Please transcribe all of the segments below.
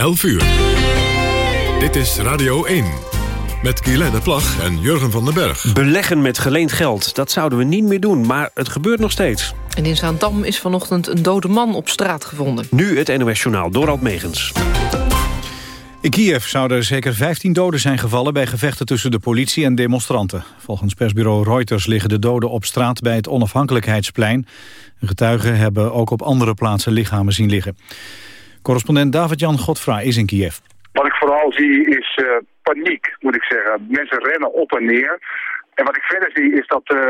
11 uur. Dit is Radio 1. Met Guylaine Plag en Jurgen van den Berg. Beleggen met geleend geld, dat zouden we niet meer doen, maar het gebeurt nog steeds. En in Zaandam is vanochtend een dode man op straat gevonden. Nu het NOS Journaal, Dorald Megens. In Kiev zouden er zeker 15 doden zijn gevallen bij gevechten tussen de politie en demonstranten. Volgens persbureau Reuters liggen de doden op straat bij het onafhankelijkheidsplein. Getuigen hebben ook op andere plaatsen lichamen zien liggen. Correspondent David-Jan Godfra is in Kiev. Wat ik vooral zie is uh, paniek, moet ik zeggen. Mensen rennen op en neer. En wat ik verder zie is dat uh,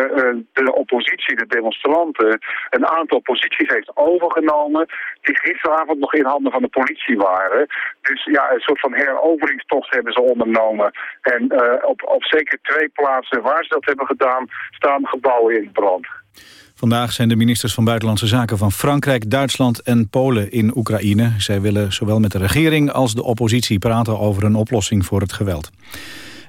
de oppositie, de demonstranten, een aantal posities heeft overgenomen die gisteravond nog in handen van de politie waren. Dus ja, een soort van heroveringstocht hebben ze ondernomen. En op, op zeker twee plaatsen waar ze dat hebben gedaan, staan gebouwen in brand. Vandaag zijn de ministers van Buitenlandse Zaken van Frankrijk, Duitsland en Polen in Oekraïne. Zij willen zowel met de regering als de oppositie praten over een oplossing voor het geweld.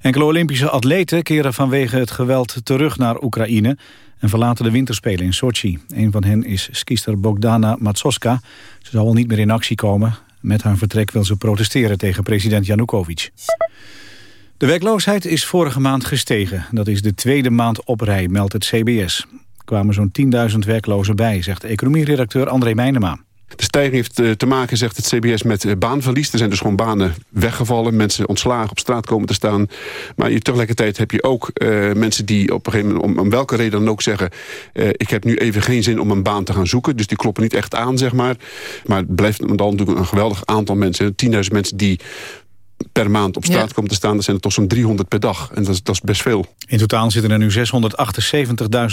Enkele Olympische atleten keren vanwege het geweld terug naar Oekraïne en verlaten de winterspelen in Sochi. Een van hen is skister Bogdana Matsoska. Ze zal wel niet meer in actie komen. Met haar vertrek wil ze protesteren tegen president Janukovic. De werkloosheid is vorige maand gestegen. Dat is de tweede maand op rij, meldt het CBS kwamen zo'n 10.000 werklozen bij, zegt economieredacteur André Meijnema. De stijging heeft eh, te maken, zegt het CBS, met eh, baanverlies. Er zijn dus gewoon banen weggevallen. Mensen ontslagen op straat komen te staan. Maar tegelijkertijd heb je ook uh, mensen die op een gegeven moment... om, om welke reden dan ook zeggen... Ik heb nu even geen zin om een baan te gaan zoeken. Dus die kloppen niet echt aan, zeg maar. Maar het blijft dan natuurlijk een geweldig aantal mensen. 10.000 mensen die per maand op straat ja. komt te staan... dan zijn er toch zo'n 300 per dag. En dat is, dat is best veel. In totaal zitten er nu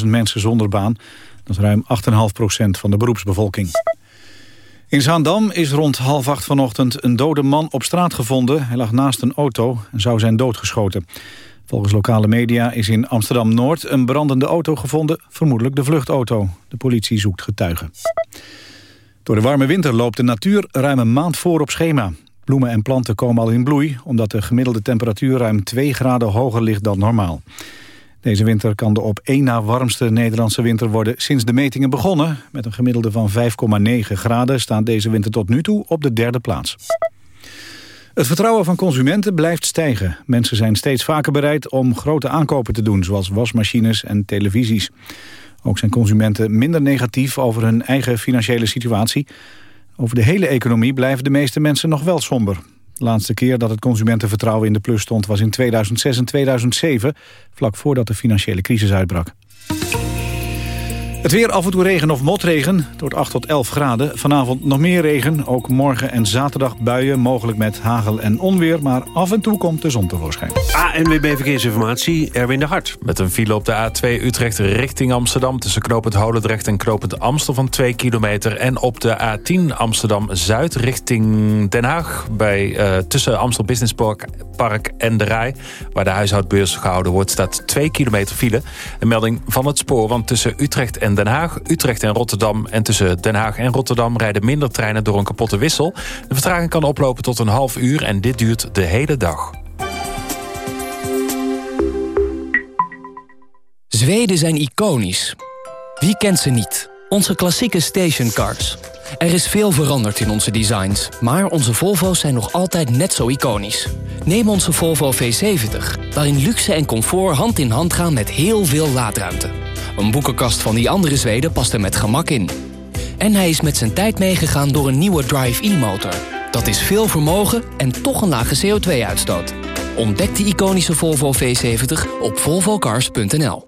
678.000 mensen zonder baan. Dat is ruim 8,5 procent van de beroepsbevolking. In Zaandam is rond half acht vanochtend een dode man op straat gevonden. Hij lag naast een auto en zou zijn doodgeschoten. Volgens lokale media is in Amsterdam-Noord een brandende auto gevonden. Vermoedelijk de vluchtauto. De politie zoekt getuigen. Door de warme winter loopt de natuur ruim een maand voor op schema. Bloemen en planten komen al in bloei... omdat de gemiddelde temperatuur ruim 2 graden hoger ligt dan normaal. Deze winter kan de op één na warmste Nederlandse winter worden sinds de metingen begonnen. Met een gemiddelde van 5,9 graden staan deze winter tot nu toe op de derde plaats. Het vertrouwen van consumenten blijft stijgen. Mensen zijn steeds vaker bereid om grote aankopen te doen... zoals wasmachines en televisies. Ook zijn consumenten minder negatief over hun eigen financiële situatie... Over de hele economie blijven de meeste mensen nog wel somber. De laatste keer dat het consumentenvertrouwen in de plus stond was in 2006 en 2007, vlak voordat de financiële crisis uitbrak. Het weer af en toe regen of motregen. Tot 8 tot 11 graden. Vanavond nog meer regen. Ook morgen en zaterdag buien. Mogelijk met hagel en onweer. Maar af en toe komt de zon tevoorschijn. ANWB Verkeersinformatie. Erwin de Hart. Met een file op de A2 Utrecht richting Amsterdam. Tussen knooppunt Holendrecht en knooppunt Amstel van 2 kilometer. En op de A10 Amsterdam-Zuid richting Den Haag. Bij, uh, tussen Amstel Business Park, Park en de Rij. Waar de huishoudbeurs gehouden wordt. Staat 2 kilometer file. Een melding van het spoor. Want tussen Utrecht en Den Haag, Utrecht en Rotterdam. En tussen Den Haag en Rotterdam rijden minder treinen door een kapotte wissel. De vertraging kan oplopen tot een half uur en dit duurt de hele dag. Zweden zijn iconisch. Wie kent ze niet? Onze klassieke stationcars. Er is veel veranderd in onze designs, maar onze Volvo's zijn nog altijd net zo iconisch. Neem onze Volvo V70, waarin luxe en comfort hand in hand gaan met heel veel laadruimte. Een boekenkast van die andere Zweden past er met gemak in. En hij is met zijn tijd meegegaan door een nieuwe Drive e-motor. Dat is veel vermogen en toch een lage CO2-uitstoot. Ontdek de iconische Volvo V70 op volvocars.nl.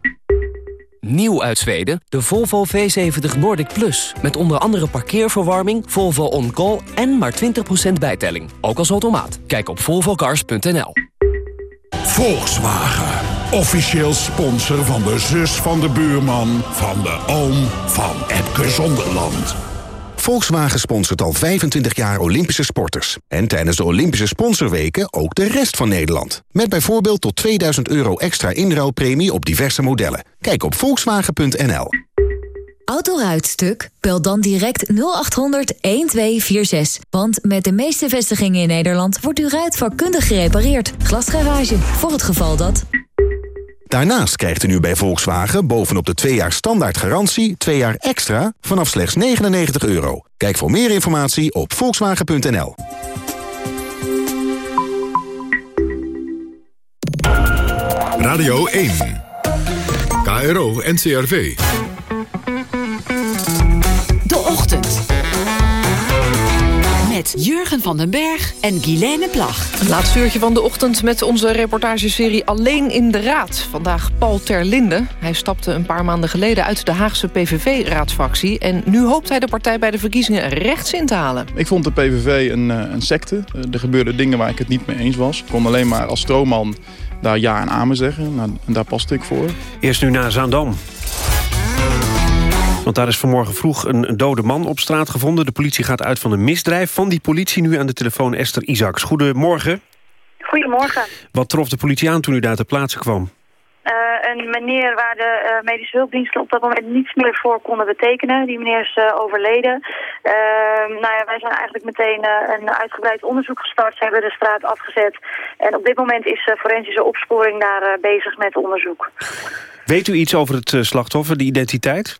Nieuw uit Zweden, de Volvo V70 Nordic Plus. Met onder andere parkeerverwarming, Volvo On Call en maar 20% bijtelling. Ook als automaat. Kijk op volvocars.nl. Volkswagen. Officieel sponsor van de zus van de buurman... van de oom van Epke Zonderland. Volkswagen sponsort al 25 jaar Olympische sporters. En tijdens de Olympische sponsorweken ook de rest van Nederland. Met bijvoorbeeld tot 2000 euro extra inruilpremie op diverse modellen. Kijk op volkswagen.nl. Autoruitstuk? Bel dan direct 0800 1246. Want met de meeste vestigingen in Nederland wordt uw ruit vakkundig gerepareerd. Glasgarage, voor het geval dat... Daarnaast krijgt u nu bij Volkswagen bovenop de 2 jaar standaard garantie 2 jaar extra vanaf slechts 99 euro. Kijk voor meer informatie op volkswagen.nl. Radio 1. KRO NCRV. De Ochtend. Met Jurgen van den Berg en Guilaine Plag. Het laatste uurtje van de ochtend met onze reportageserie Alleen in de Raad. Vandaag Paul Terlinde. Hij stapte een paar maanden geleden uit de Haagse PVV-raadsfractie... en nu hoopt hij de partij bij de verkiezingen rechts in te halen. Ik vond de PVV een, eh, een secte. Eh, Er gebeurden dingen waar ik het niet mee eens was. Ik kon alleen maar als stroomman daar ja en amen zeggen. Nou, en daar paste ik voor. Eerst nu naar Zaandam. Want daar is vanmorgen vroeg een dode man op straat gevonden. De politie gaat uit van een misdrijf. Van die politie nu aan de telefoon Esther Isaacs. Goedemorgen. Goedemorgen. Wat trof de politie aan toen u daar ter plaatse kwam? Eh, een meneer waar de eh, medische hulpdiensten op dat moment niets meer voor konden betekenen. Die meneer is eh, overleden. Nou ja, wij zijn eigenlijk meteen een uitgebreid onderzoek gestart. Ze hebben de straat afgezet. En op dit moment is forensische opsporing daar bezig met onderzoek. Weet u iets over het slachtoffer, de identiteit?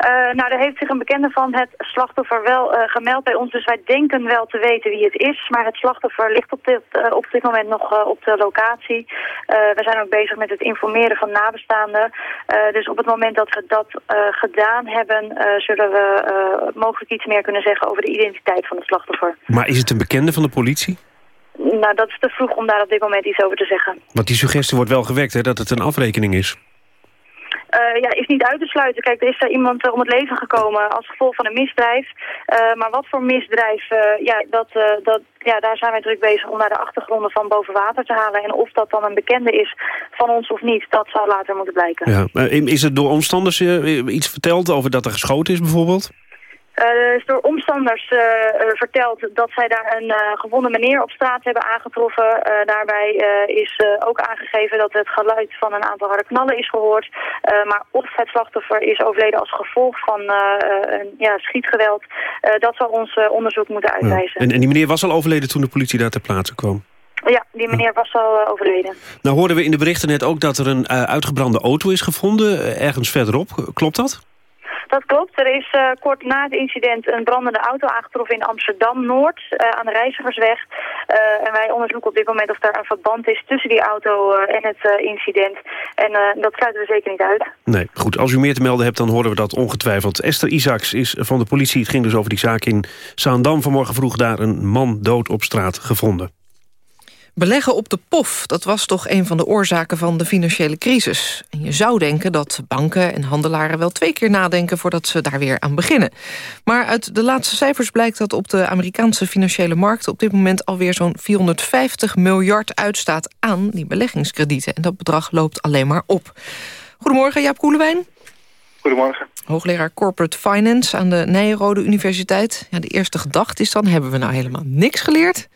Eh, nou, daar heeft zich een bekende van het slachtoffer wel eh, gemeld bij ons. Dus wij denken wel te weten wie het is. Maar het slachtoffer ligt op dit, eh, op dit moment nog op de locatie. We zijn ook bezig met het informeren van nabestaanden. Dus op het moment dat we dat gedaan hebben... zullen we mogelijk iets meer kunnen zeggen over de identiteit van het slachtoffer. Maar is het een bekende van de politie? Nou, dat is te vroeg om daar op dit moment iets over te zeggen. Want die suggestie wordt wel gewekt, hè, dat het een afrekening is. Eh, ja, is niet uit te sluiten. Kijk, er is daar iemand eh, om het leven gekomen als gevolg van een misdrijf. Eh, maar wat voor misdrijf, ja, dat, dat, ja, daar zijn wij druk bezig om naar de achtergronden van boven water te halen. En of dat dan een bekende is van ons of niet, dat zal later moeten blijken. Ja. Is het door omstanders iets verteld over dat er geschoten is bijvoorbeeld? Eh, er is door omstanders eh, eh, verteld dat zij daar een eh, gewonde meneer op straat hebben aangetroffen. Eh, daarbij eh, is eh, ook aangegeven dat het geluid van een aantal harde knallen is gehoord. Eh, maar of het slachtoffer is overleden als gevolg van eh, eh, een ja, schietgeweld, eh, dat zal ons eh, onderzoek moeten Ja. uitwijzen. En, en die meneer was al overleden toen de politie daar ter plaatse kwam? Ja, die meneer was al eh, overleden. Nou hoorden we in de berichten net ook dat er een eh, uitgebrande auto is gevonden, eh, ergens verderop. Klopt dat? Dat klopt. Er is eh, kort na het incident een brandende auto aangetroffen in Amsterdam-Noord eh, aan de Reizigersweg. Eh, en wij onderzoeken op dit moment of daar een verband is tussen die auto en het incident. En dat sluiten we zeker niet uit. Nee, goed. Als u meer te melden hebt, dan horen we dat ongetwijfeld. Esther Isaacs is van de politie. Het ging dus over die zaak in Zaandam. Vanmorgen vroeg daar een man dood op straat gevonden. Beleggen op de pof, dat was toch een van de oorzaken van de financiële crisis. En je zou denken dat banken en handelaren wel twee keer nadenken... voordat ze daar weer aan beginnen. Maar uit de laatste cijfers blijkt dat op de Amerikaanse financiële markt... op dit moment alweer zo'n 450 miljard uitstaat aan die beleggingskredieten. En dat bedrag loopt alleen maar op. Goedemorgen, Jaap Koelewijn. Goedemorgen. Hoogleraar Corporate Finance aan de Nijrode Universiteit. Ja, de eerste gedachte is dan, hebben we nou helemaal niks geleerd?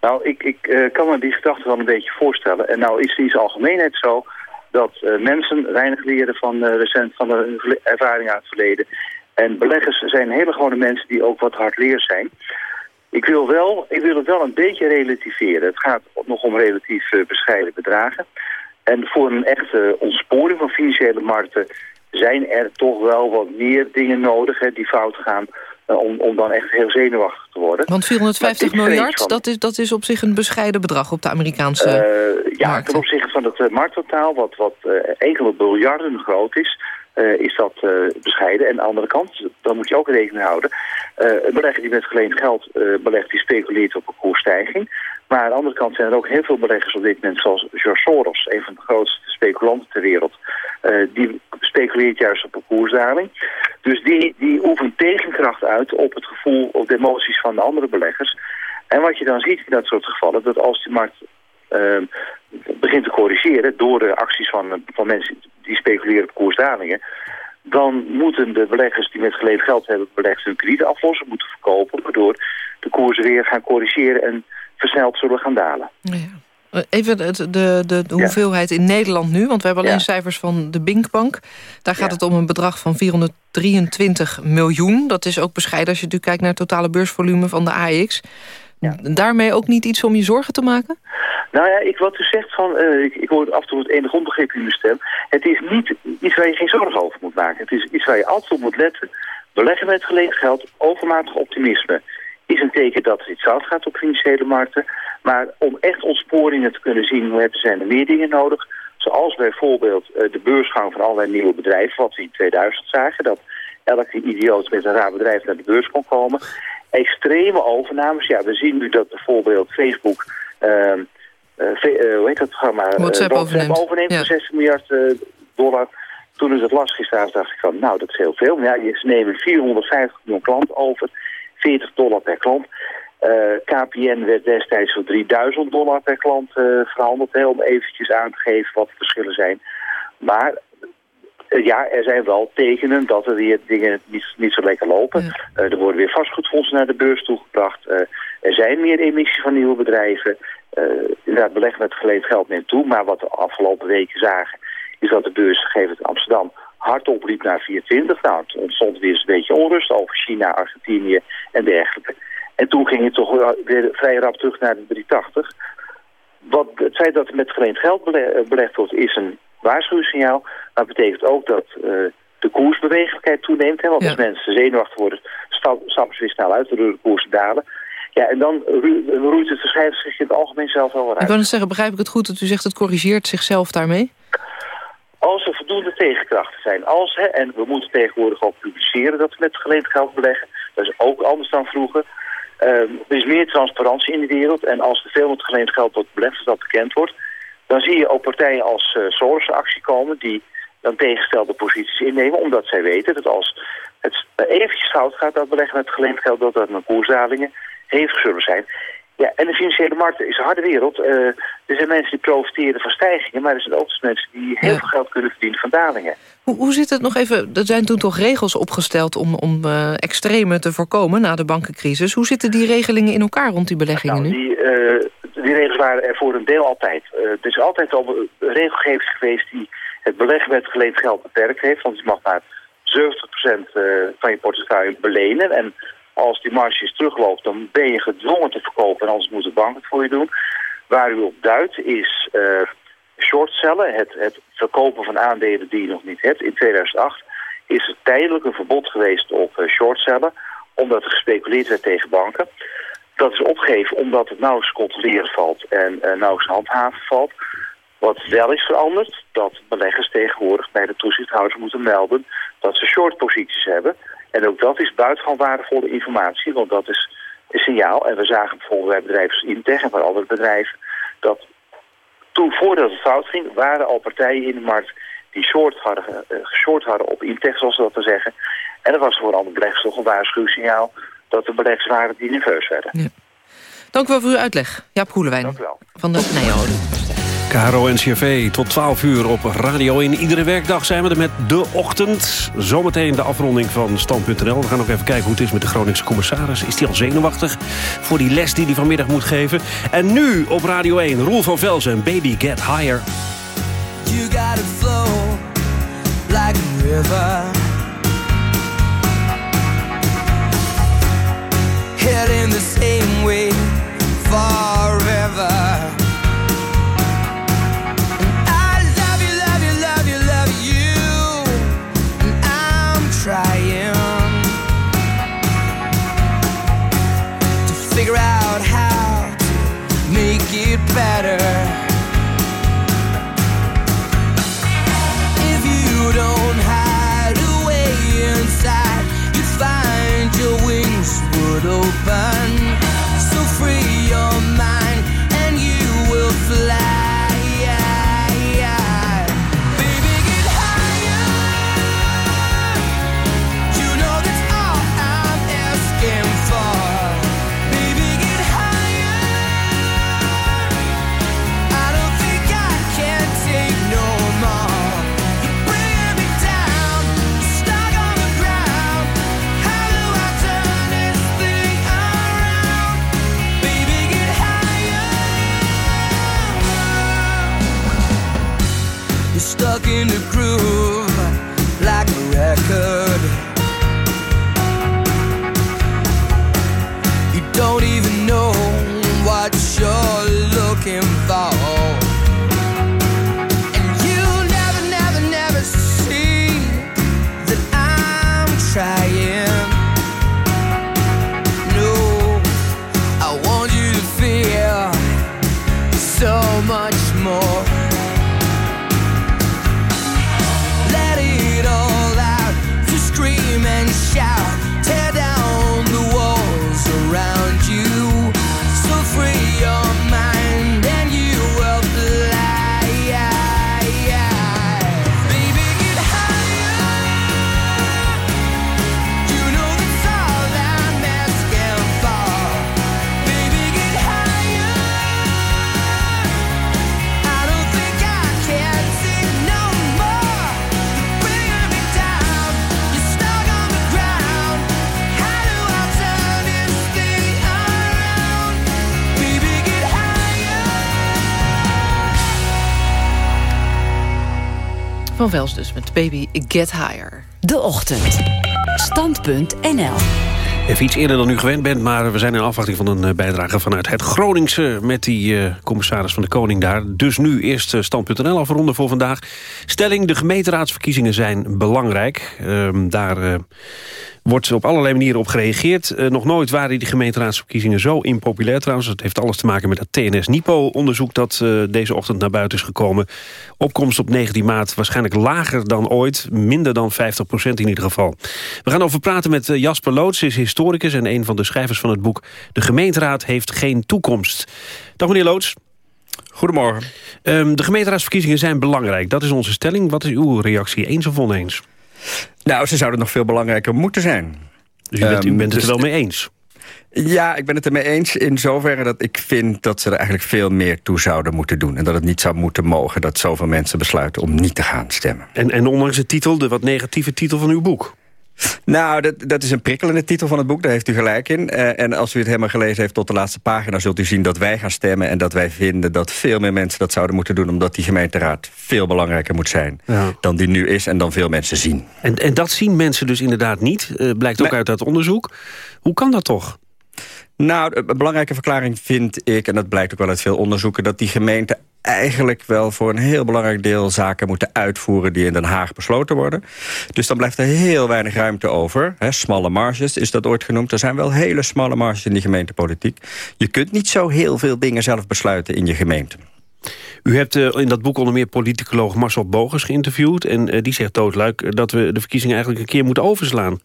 Nou, ik, ik eh, kan me die gedachte wel een beetje voorstellen. En nou is in zijn algemeenheid zo dat eh, mensen weinig leren van, eh, recent, van de ervaring uit het verleden. En beleggers zijn hele gewone mensen die ook wat hardleers zijn. Ik wil, wel, ik wil het wel een beetje relativeren. Het gaat nog om relatief bescheiden bedragen. En voor een echte ontsporing van financiële markten zijn er toch wel wat meer dingen nodig hè, die fout gaan... eh, om, om dan echt heel zenuwachtig te worden. Want 450 Maar ik vrees miljard, van- dat is, dat is op zich een bescheiden bedrag op de Amerikaanse... Eh, ja, ten opzichte van het uh, markttotaal, wat, wat eh, enkele biljarden groot is, eh, is dat eh, bescheiden. En aan de andere kant, dan moet je ook rekening houden, eh, een belegger die met geleend geld eh, belegt, die speculeert op een koersstijging. Maar aan de andere kant zijn er ook heel veel beleggers op dit moment, zoals George Soros, een van de grootste speculanten ter wereld. eh, die speculeert juist op een koersdaling. Dus die, die oefent tegenkracht uit op het gevoel of de emoties van de andere beleggers. En wat je dan ziet in dat soort gevallen, dat als de markt eh, begint te corrigeren door de acties van, van mensen die speculeren op koersdalingen, dan moeten de beleggers die met geleend geld hebben belegd hun krediet aflossen, moeten verkopen, waardoor de koersen weer gaan corrigeren en versneld zullen gaan dalen. Ja. Eh, even de, de, de, hoeveelheid in Nederland nu, want we hebben alleen cijfers van de Binkbank. Daar gaat het om een bedrag van 423 miljoen. Dat is ook bescheiden als je natuurlijk kijkt naar het totale beursvolume van de AX. Daarmee ook niet iets om je zorgen te maken? Nou ja, ik, wat u zegt van, uh, ik, ik hoor af en toe het enige onbegrip in uw stem. Het is niet iets waar je geen zorgen over moet maken. Het is iets waar je altijd op moet letten. Beleggen met geleend geld, overmatig optimisme is een teken dat iets fout gaat op financiële markten. Maar om echt ontsporingen te kunnen zien, zijn er meer dingen nodig. Zoals bijvoorbeeld uh, de beursgang van allerlei nieuwe bedrijven, wat we in 2000 zagen. Dat elke idioot met een raar bedrijf naar de beurs kon komen. Extreme overnames. Ja, we zien nu dat bijvoorbeeld Facebook... Uh, hoe heet dat programma? WhatsApp, overneemt, overneemt voor 60 miljard dollar. Toen is het las gisteravond dacht ik van, nou dat is heel veel. Maar ja, ze nemen 450 miljoen klanten over. 40 dollar per klant. KPN werd destijds voor 3000 dollar per klant verhandeld. Hè, om eventjes aan te geven wat de verschillen zijn. Maar ja, er zijn wel tekenen dat er weer dingen niet, niet zo lekker lopen. er worden weer vastgoedfondsen naar de beurs toegebracht. er zijn meer emissies van nieuwe bedrijven. inderdaad, beleggen met geleend geld neemt toe. Maar wat we de afgelopen weken zagen, is dat de beursgegevens in Amsterdam hardop liep naar 24. Nou, het ontstond weer eens een beetje onrust over China, Argentinië en dergelijke. En toen ging het toch weer vrij rap terug naar de 380. Wat, het feit dat er met geleend geld belegd wordt is een waarschuwingssignaal. Maar dat betekent ook dat uh, de koersbewegelijkheid toeneemt. Hè, want als mensen zenuwachtig worden, stappen ze weer snel uit, waardoor de koersen dalen. Ja, en dan roeit het verschijnsel zich in het algemeen zelf wel weer uit. Ik wil zeggen, begrijp ik het goed dat u zegt het corrigeert zichzelf daarmee? Als er voldoende tegenkrachten zijn, als, hè, en we moeten tegenwoordig ook publiceren dat we met geleend geld beleggen, dat is ook anders dan vroeger. Uh, er is meer transparantie in de wereld en als er veel met geleend geld wordt belegd, als dat bekend wordt, dan zie je ook partijen als uh, Soros actie komen die dan tegenstelde posities innemen, omdat zij weten dat als het eventjes fout gaat, dat beleggen met geleend geld, dat dat een koersdalingen hevig zullen zijn. Ja, en de financiële markt is een harde wereld. Uh, er zijn mensen die profiteren van stijgingen... maar er zijn ook mensen die heel veel geld kunnen verdienen van dalingen. Hoe, hoe zit het nog even... Er zijn toen toch regels opgesteld om, om uh, extreme te voorkomen... na de bankencrisis. Hoe zitten die regelingen in elkaar rond die beleggingen nou, nu? Die, uh, die regels waren er voor een deel altijd. er is altijd al regelgeving geweest... die het beleggen met geleend geld beperkt heeft. Want je mag maar 70% van je portefeuille belenen... en als die marges terugloopt, dan ben je gedwongen te verkopen en anders moet de bank het voor je doen. Waar u op duidt is uh, shortcellen, het, het verkopen van aandelen die je nog niet hebt. In 2008 is er tijdelijk een verbod geweest op uh, shortcellen, omdat er gespeculeerd werd tegen banken. Dat is opgegeven omdat het nauwelijks controleren valt en uh, nauwelijks handhaven valt. Wat wel is veranderd, dat beleggers tegenwoordig bij de toezichthouders moeten melden dat ze shortposities hebben. En ook dat is buitengewoon waardevolle informatie, want dat is een signaal. En we zagen bijvoorbeeld bij bedrijven als Integ en bij andere bedrijven... dat toen voordat het fout ging, waren al partijen in de markt die short hadden, uh, geshort hadden op Integ, zoals ze dat te zeggen. En dat was voor andere beleggers toch een waarschuwingssignaal dat de beleggers waren die nerveus werden. Ja. Dank u wel voor uw uitleg. Jaap Koelewijn van de Nijhouden. KRO NCRV tot 12 uur op Radio 1. Iedere werkdag zijn we er met De Ochtend. Zometeen de afronding van Stand.nl. We gaan ook even kijken hoe het is met de Groningse commissaris. Is die al zenuwachtig voor die les die hij vanmiddag moet geven? En nu op Radio 1, Roel van Velzen, Baby Get Higher. You got flow like a river In the. Baby Get Higher. De Ochtend. Stand.nl Even iets eerder dan u gewend bent, maar we zijn in afwachting van een eh, bijdrage vanuit het Groningse met die eh, commissaris van de Koning daar. Dus nu eerst uh, stand.nl afronden voor vandaag. Stelling, de gemeenteraadsverkiezingen zijn belangrijk. Ehm, daar eh, wordt op allerlei manieren op gereageerd. Eh, nog nooit waren die gemeenteraadsverkiezingen zo impopulair trouwens. Dat heeft alles te maken met dat TNS-NIPO-onderzoek dat eh, deze ochtend naar buiten is gekomen. Opkomst op 19 maart waarschijnlijk lager dan ooit. Minder dan 50 procent in ieder geval. We gaan over praten met eh, Jasper Loots, is historicus... en een van de schrijvers van het boek De gemeenteraad heeft geen toekomst. Dag meneer Loots. Goedemorgen. Ehm, de gemeenteraadsverkiezingen zijn belangrijk. Dat is onze stelling. Wat is uw reactie? Eens of oneens? Nou, ze zouden nog veel belangrijker moeten zijn. Dus u bent, u Ehm, bent het dus er wel mee eens? Ja, ik ben het ermee eens in zoverre dat ik vind dat ze er eigenlijk veel meer toe zouden moeten doen. En dat het niet zou moeten mogen dat zoveel mensen besluiten om niet te gaan stemmen. En, en ondanks de titel, de wat negatieve titel van uw boek? Nou, dat, dat is een prikkelende titel van het boek, daar heeft u gelijk in. Eh, en als u het helemaal gelezen heeft tot de laatste pagina... zult u zien dat wij gaan stemmen en dat wij vinden dat veel meer mensen dat zouden moeten doen... omdat die gemeenteraad veel belangrijker moet zijn Ja. dan die nu is en dan veel mensen zien. En, en dat zien mensen dus inderdaad niet. eh, blijkt ook uit dat onderzoek. Hoe kan dat toch? Nou, een belangrijke verklaring vind ik, en dat blijkt ook wel uit veel onderzoeken... dat die gemeenten eigenlijk wel voor een heel belangrijk deel zaken moeten uitvoeren... die in Den Haag besloten worden. Dus dan blijft er heel weinig ruimte over. Smalle marges is dat ooit genoemd. Er zijn wel hele smalle marges in die gemeentepolitiek. Je kunt niet zo heel veel dingen zelf besluiten in je gemeente. U hebt eh, in dat boek onder meer politicoloog Marcel Bogers geïnterviewd... en eh, die zegt doodluik eh, dat we de verkiezingen eigenlijk een keer moeten overslaan.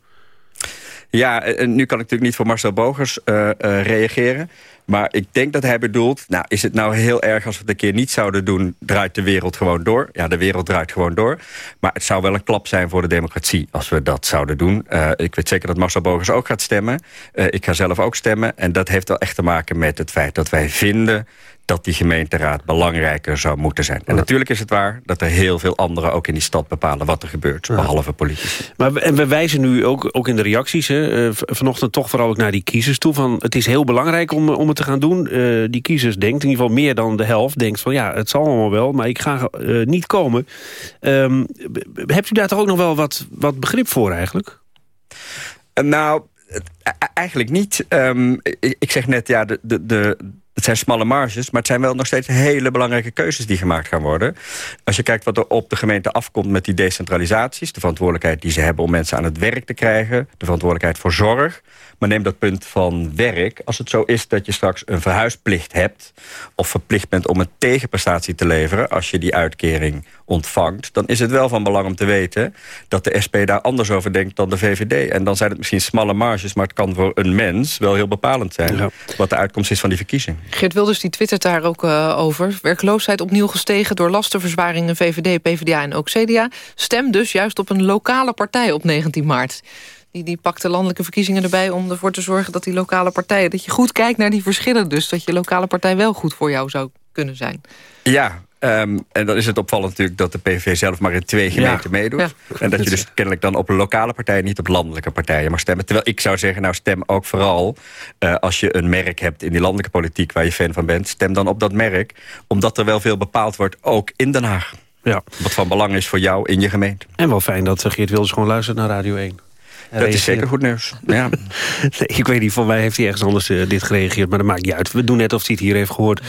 Ja, en nu kan ik natuurlijk niet voor Marcel Bogers reageren. Maar ik denk dat hij bedoelt... nou, is het nou heel erg als we het een keer niet zouden doen... draait de wereld gewoon door? Ja, de wereld draait gewoon door. Maar het zou wel een klap zijn voor de democratie... als we dat zouden doen. Eh, ik weet zeker dat Marcel Bogers ook gaat stemmen. Eh, ik ga zelf ook stemmen. En dat heeft wel echt te maken met het feit dat wij vinden dat die gemeenteraad belangrijker zou moeten zijn. En natuurlijk is het waar dat er heel veel anderen ook in die stad bepalen wat er gebeurt, behalve politici. Maar we, en we wijzen nu ook, ook in de reacties... Hè, eh, vanochtend toch vooral ook naar die kiezers toe... van het is heel belangrijk om, om het te gaan doen. Eh, die kiezers denkt, in ieder geval meer dan de helft... denkt van ja, het zal allemaal wel, maar ik ga eh, niet komen. Ehm, hebt u daar toch ook nog wel wat, wat begrip voor eigenlijk? Eh, Nou, e- eigenlijk niet. Ehm, ik, ik zeg net, ja, de, de, de, het zijn smalle marges... maar het zijn wel nog steeds hele belangrijke keuzes die gemaakt gaan worden. Als je kijkt wat er op de gemeente afkomt met die decentralisaties... de verantwoordelijkheid die ze hebben om mensen aan het werk te krijgen... de verantwoordelijkheid voor zorg... Maar neem dat punt van werk. Als het zo is dat je straks een verhuisplicht hebt... of verplicht bent om een tegenprestatie te leveren... als je die uitkering ontvangt... dan is het wel van belang om te weten... dat de SP daar anders over denkt dan de VVD. En dan zijn het misschien smalle marges... maar het kan voor een mens wel heel bepalend zijn... wat de uitkomst is van die verkiezing. Geert Wilders die twittert daar ook eh, over. Werkloosheid opnieuw gestegen door lastenverzwaringen VVD, PvdA en ook CDA. Stem dus juist op een lokale partij op 19 maart. Die, die pakt de landelijke verkiezingen erbij om ervoor te zorgen... dat die lokale partijen, dat je goed kijkt naar die verschillen dus. Dat je lokale partij wel goed voor jou zou kunnen zijn. Ja, ehm, en dan is het opvallend natuurlijk dat de PVV zelf maar in twee gemeenten meedoet. Ja. En dat je dus kennelijk dan op lokale partijen, niet op landelijke partijen mag stemmen. Terwijl ik zou zeggen, nou stem ook vooral eh, als je een merk hebt in die landelijke politiek waar je fan van bent. Stem dan op dat merk, omdat er wel veel bepaald wordt, ook in Den Haag. Ja. Wat van belang is voor jou in je gemeente. En wel fijn dat eh, Geert Wilders gewoon luistert naar Radio 1. Dat is zeker goed nieuws. Ja. nee, ik weet niet, van mij heeft hij ergens anders uh, dit gereageerd... maar dat maakt niet uit. We doen net of hij het hier heeft gehoord.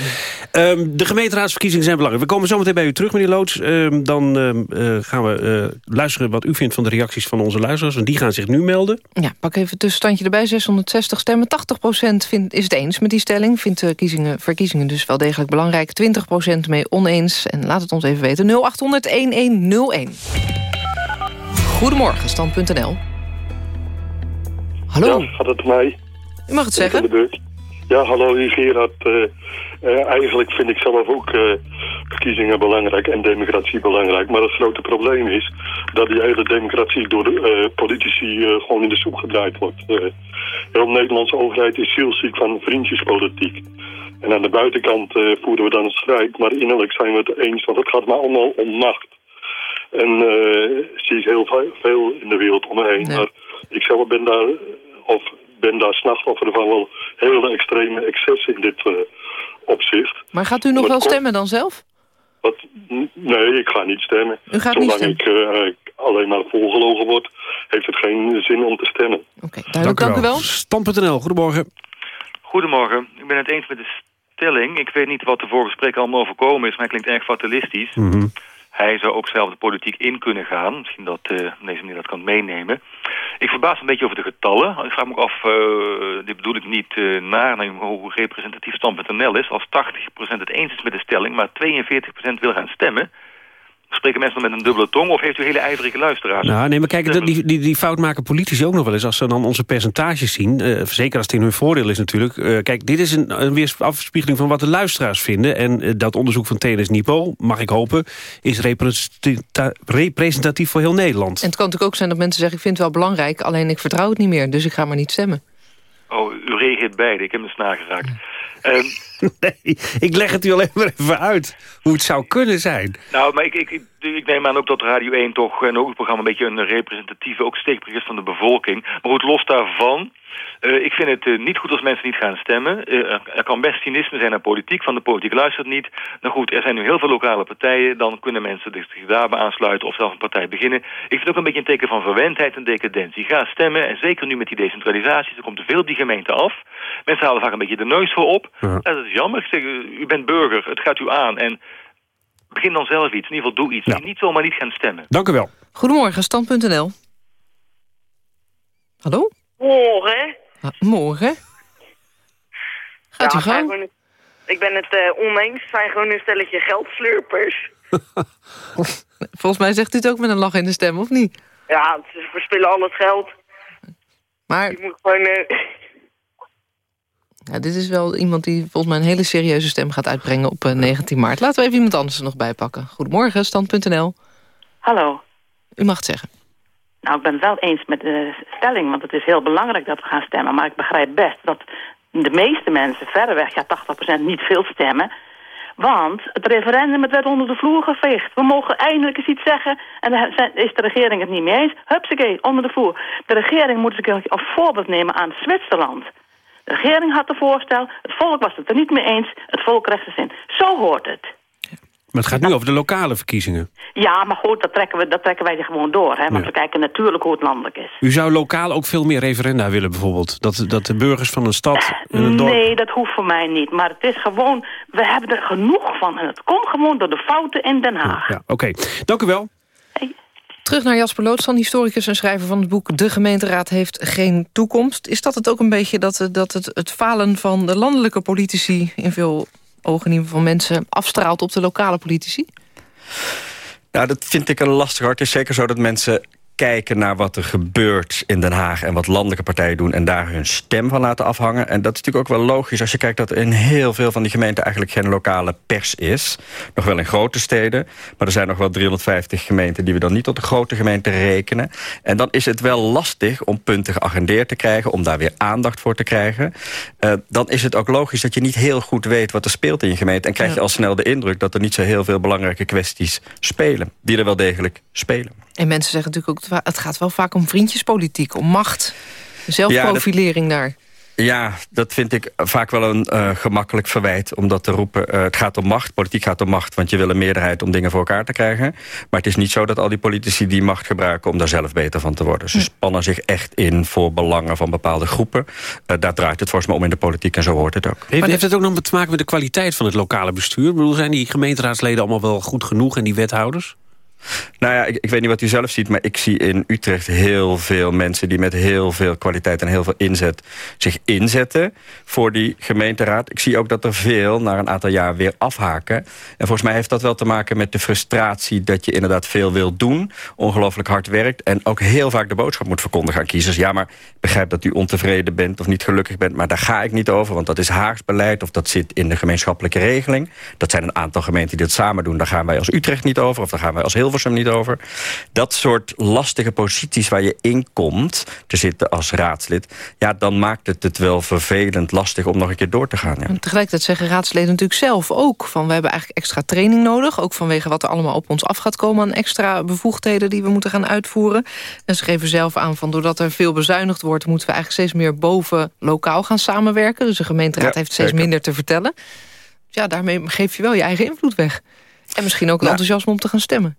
Um, de gemeenteraadsverkiezingen zijn belangrijk. We komen zometeen bij u terug, meneer Loods. Um, dan uh, gaan we uh, luisteren wat u vindt van de reacties van onze luisteraars. En die gaan zich nu melden. Ja, pak even het tussenstandje erbij. 660 stemmen. 80% vindt, is het eens met die stelling. Vindt de kiezingen, verkiezingen dus wel degelijk belangrijk. 20% mee oneens. En laat het ons even weten. 0800-1101. Goedemorgen, stand.nl. Hallo. Ja, gaat het mij? U mag het zeggen. Ja, hallo, hier Gerard. Uh, uh, eigenlijk vind ik zelf ook uh, verkiezingen belangrijk en democratie belangrijk. Maar het grote probleem is dat die hele democratie door de politici gewoon in de soep gedraaid wordt. heel de Nederlandse overheid is zielziek van vriendjespolitiek. En aan de buitenkant voeren we dan een strijd, maar innerlijk zijn we het eens, want het gaat maar allemaal om macht. En zie ik heel veel in de wereld om me heen. Nee. Maar ik zelf ben daar, of ben daar slachtoffer van wel hele extreme excessen in dit uh, opzicht. Maar gaat u nog wel stemmen dan zelf? Wat? Nee, ik ga niet stemmen. U gaat Zolang niet stemmen? ik uh, alleen maar volgelogen word, heeft het geen zin om te stemmen. Oké, okay, duidelijk. Dank, dank u wel. Stand.nl, goedemorgen. Goedemorgen. Ik ben het eens met de stelling. Ik weet niet wat de vorige spreker allemaal overkomen is, maar hij klinkt erg fatalistisch. Mm -hmm. Hij zou ook zelf de politiek in kunnen gaan. Misschien dat uh, deze meneer dat kan meenemen. Ik verbaas een beetje over de getallen. Ik vraag me af, uh, dit bedoel ik niet uh, naar, naar hoe representatief stand.nl is. Als 80% het eens is met de stelling, maar 42% wil gaan stemmen. Spreken mensen dan met een dubbele tong of heeft u hele ijverige luisteraars? Nou, nee, maar kijk, die, die, die fout maken politici ook nog wel eens... als ze dan onze percentages zien. Uh, zeker als het in hun voordeel is natuurlijk. Uh, kijk, dit is een, een weer afspiegeling van wat de luisteraars vinden. En uh, dat onderzoek van TNS Nipo, mag ik hopen... is representatief voor heel Nederland. En het kan natuurlijk ook zijn dat mensen zeggen... ik vind het wel belangrijk, alleen ik vertrouw het niet meer. Dus ik ga maar niet stemmen. Oh, u reageert beide. Ik heb me snaar geraakt. Um, nee, ik leg het u alleen maar even uit hoe het zou kunnen zijn. Nou, maar ik, ik, ik, ik neem aan ook dat Radio 1 toch en ook het programma een beetje een representatieve, ook steekproef is van de bevolking. Maar goed, los daarvan, uh, ik vind het uh, niet goed als mensen niet gaan stemmen. Uh, er kan best cynisme zijn naar politiek, van de politiek luistert niet. Nou goed, er zijn nu heel veel lokale partijen, dan kunnen mensen zich daarbij aansluiten of zelf een partij beginnen. Ik vind het ook een beetje een teken van verwendheid en decadentie. Ga stemmen en zeker nu met die decentralisatie, er komt te veel op die gemeente af. Mensen halen vaak een beetje de neus voor op. Ja. Dat is jammer. Zeg, u bent burger, het gaat u aan en begin dan zelf iets. In ieder geval doe iets. Ja. Niet zomaar niet gaan stemmen. Dank u wel. Goedemorgen, stand.nl. Hallo? Morgen. Ah, morgen. Gaat ja, u gang? Gewoon, ik ben het uh, oneens. Het zijn gewoon een stelletje geldslurpers. Volgens mij zegt u het ook met een lach in de stem, of niet? Ja, ze verspillen al het geld. Maar... Je moet gewoon... Uh... Ja, dit is wel iemand die volgens mij een hele serieuze stem gaat uitbrengen op uh, 19 maart. Laten we even iemand anders er nog bij pakken. Goedemorgen, stand.nl. Hallo. U mag het zeggen. Nou, ik ben het wel eens met de stelling, want het is heel belangrijk dat we gaan stemmen. Maar ik begrijp best dat de meeste mensen, verreweg, ja 80% niet veel stemmen. Want het referendum het werd onder de vloer geveegd. We mogen eindelijk eens iets zeggen en daar is de regering het niet mee eens. Hupsakee, onder de vloer. De regering moet eens een voorbeeld nemen aan Zwitserland. De regering had een voorstel, het volk was het er niet mee eens, het volk recht de zin. Zo hoort het. Maar het gaat nu over de lokale verkiezingen. Ja, maar goed, dat trekken, we, dat trekken wij er gewoon door. Hè? Want ja. we kijken natuurlijk hoe het landelijk is. U zou lokaal ook veel meer referenda willen bijvoorbeeld? Dat, dat de burgers van een stad... Een dorp... Nee, dat hoeft voor mij niet. Maar het is gewoon, we hebben er genoeg van. En het komt gewoon door de fouten in Den Haag. Ja, ja oké. Okay. Dank u wel. Terug naar Jasper Loodstan, historicus en schrijver van het boek... De gemeenteraad heeft geen toekomst. Is dat het ook een beetje dat, dat het, het falen van de landelijke politici... in veel ogen geval mensen afstraalt op de lokale politici? Nou, dat vind ik een lastig. Het is zeker zo dat mensen kijken naar wat er gebeurt in Den Haag... en wat landelijke partijen doen en daar hun stem van laten afhangen. En dat is natuurlijk ook wel logisch als je kijkt... dat er in heel veel van die gemeenten eigenlijk geen lokale pers is. Nog wel in grote steden, maar er zijn nog wel 350 gemeenten... die we dan niet tot de grote gemeenten rekenen. En dan is het wel lastig om punten geagendeerd te krijgen... om daar weer aandacht voor te krijgen. Uh, dan is het ook logisch dat je niet heel goed weet wat er speelt in je gemeente... en krijg je al snel de indruk dat er niet zo heel veel belangrijke kwesties spelen. Die er wel degelijk spelen. En mensen zeggen natuurlijk ook, het gaat wel vaak om vriendjespolitiek, om macht. Zelfprofilering ja, daar. Ja, dat vind ik vaak wel een uh, gemakkelijk verwijt. Om dat te roepen, uh, het gaat om macht, politiek gaat om macht... want je wil een meerderheid om dingen voor elkaar te krijgen. Maar het is niet zo dat al die politici die macht gebruiken... om daar zelf beter van te worden. Ze spannen zich echt in voor belangen van bepaalde groepen. Uh, daar draait het volgens mij om in de politiek en zo hoort het ook. Heeft, heeft het ook nog te maken met de kwaliteit van het lokale bestuur? Ik bedoel, zijn die gemeenteraadsleden allemaal wel goed genoeg en die wethouders? Nou ja, ik, ik, weet niet wat u zelf ziet... maar ik zie in Utrecht heel veel mensen... die met heel veel kwaliteit en heel veel inzet zich inzetten... voor die gemeenteraad. Ik zie ook dat er veel na een aantal jaar weer afhaken. En volgens mij heeft dat wel te maken met de frustratie... dat je inderdaad veel wilt doen, ongelooflijk hard werkt... en ook heel vaak de boodschap moet verkondigen aan kiezers. Ja, maar ik begrijp dat u ontevreden bent of niet gelukkig bent... maar daar ga ik niet over, want dat is Haags beleid... of dat zit in de gemeenschappelijke regeling. Dat zijn een aantal gemeenten die dat samen doen. Daar gaan wij als Utrecht niet over, of daar gaan wij als heel Hilversum niet over. Dat soort lastige posities waar je in komt te zitten als raadslid... ja, dan maakt het het wel vervelend lastig om nog een keer door te gaan. Ja. En tegelijkertijd zeggen raadsleden natuurlijk zelf ook... van we hebben eigenlijk extra training nodig... ook vanwege wat er allemaal op ons af gaat komen... aan extra bevoegdheden die we moeten gaan uitvoeren. En ze geven zelf aan van doordat er veel bezuinigd wordt... moeten we eigenlijk steeds meer boven lokaal gaan samenwerken. Dus de gemeenteraad heeft steeds minder te vertellen. Ja, daarmee geef je wel je eigen invloed weg. En misschien ook het enthousiasme om te gaan stemmen.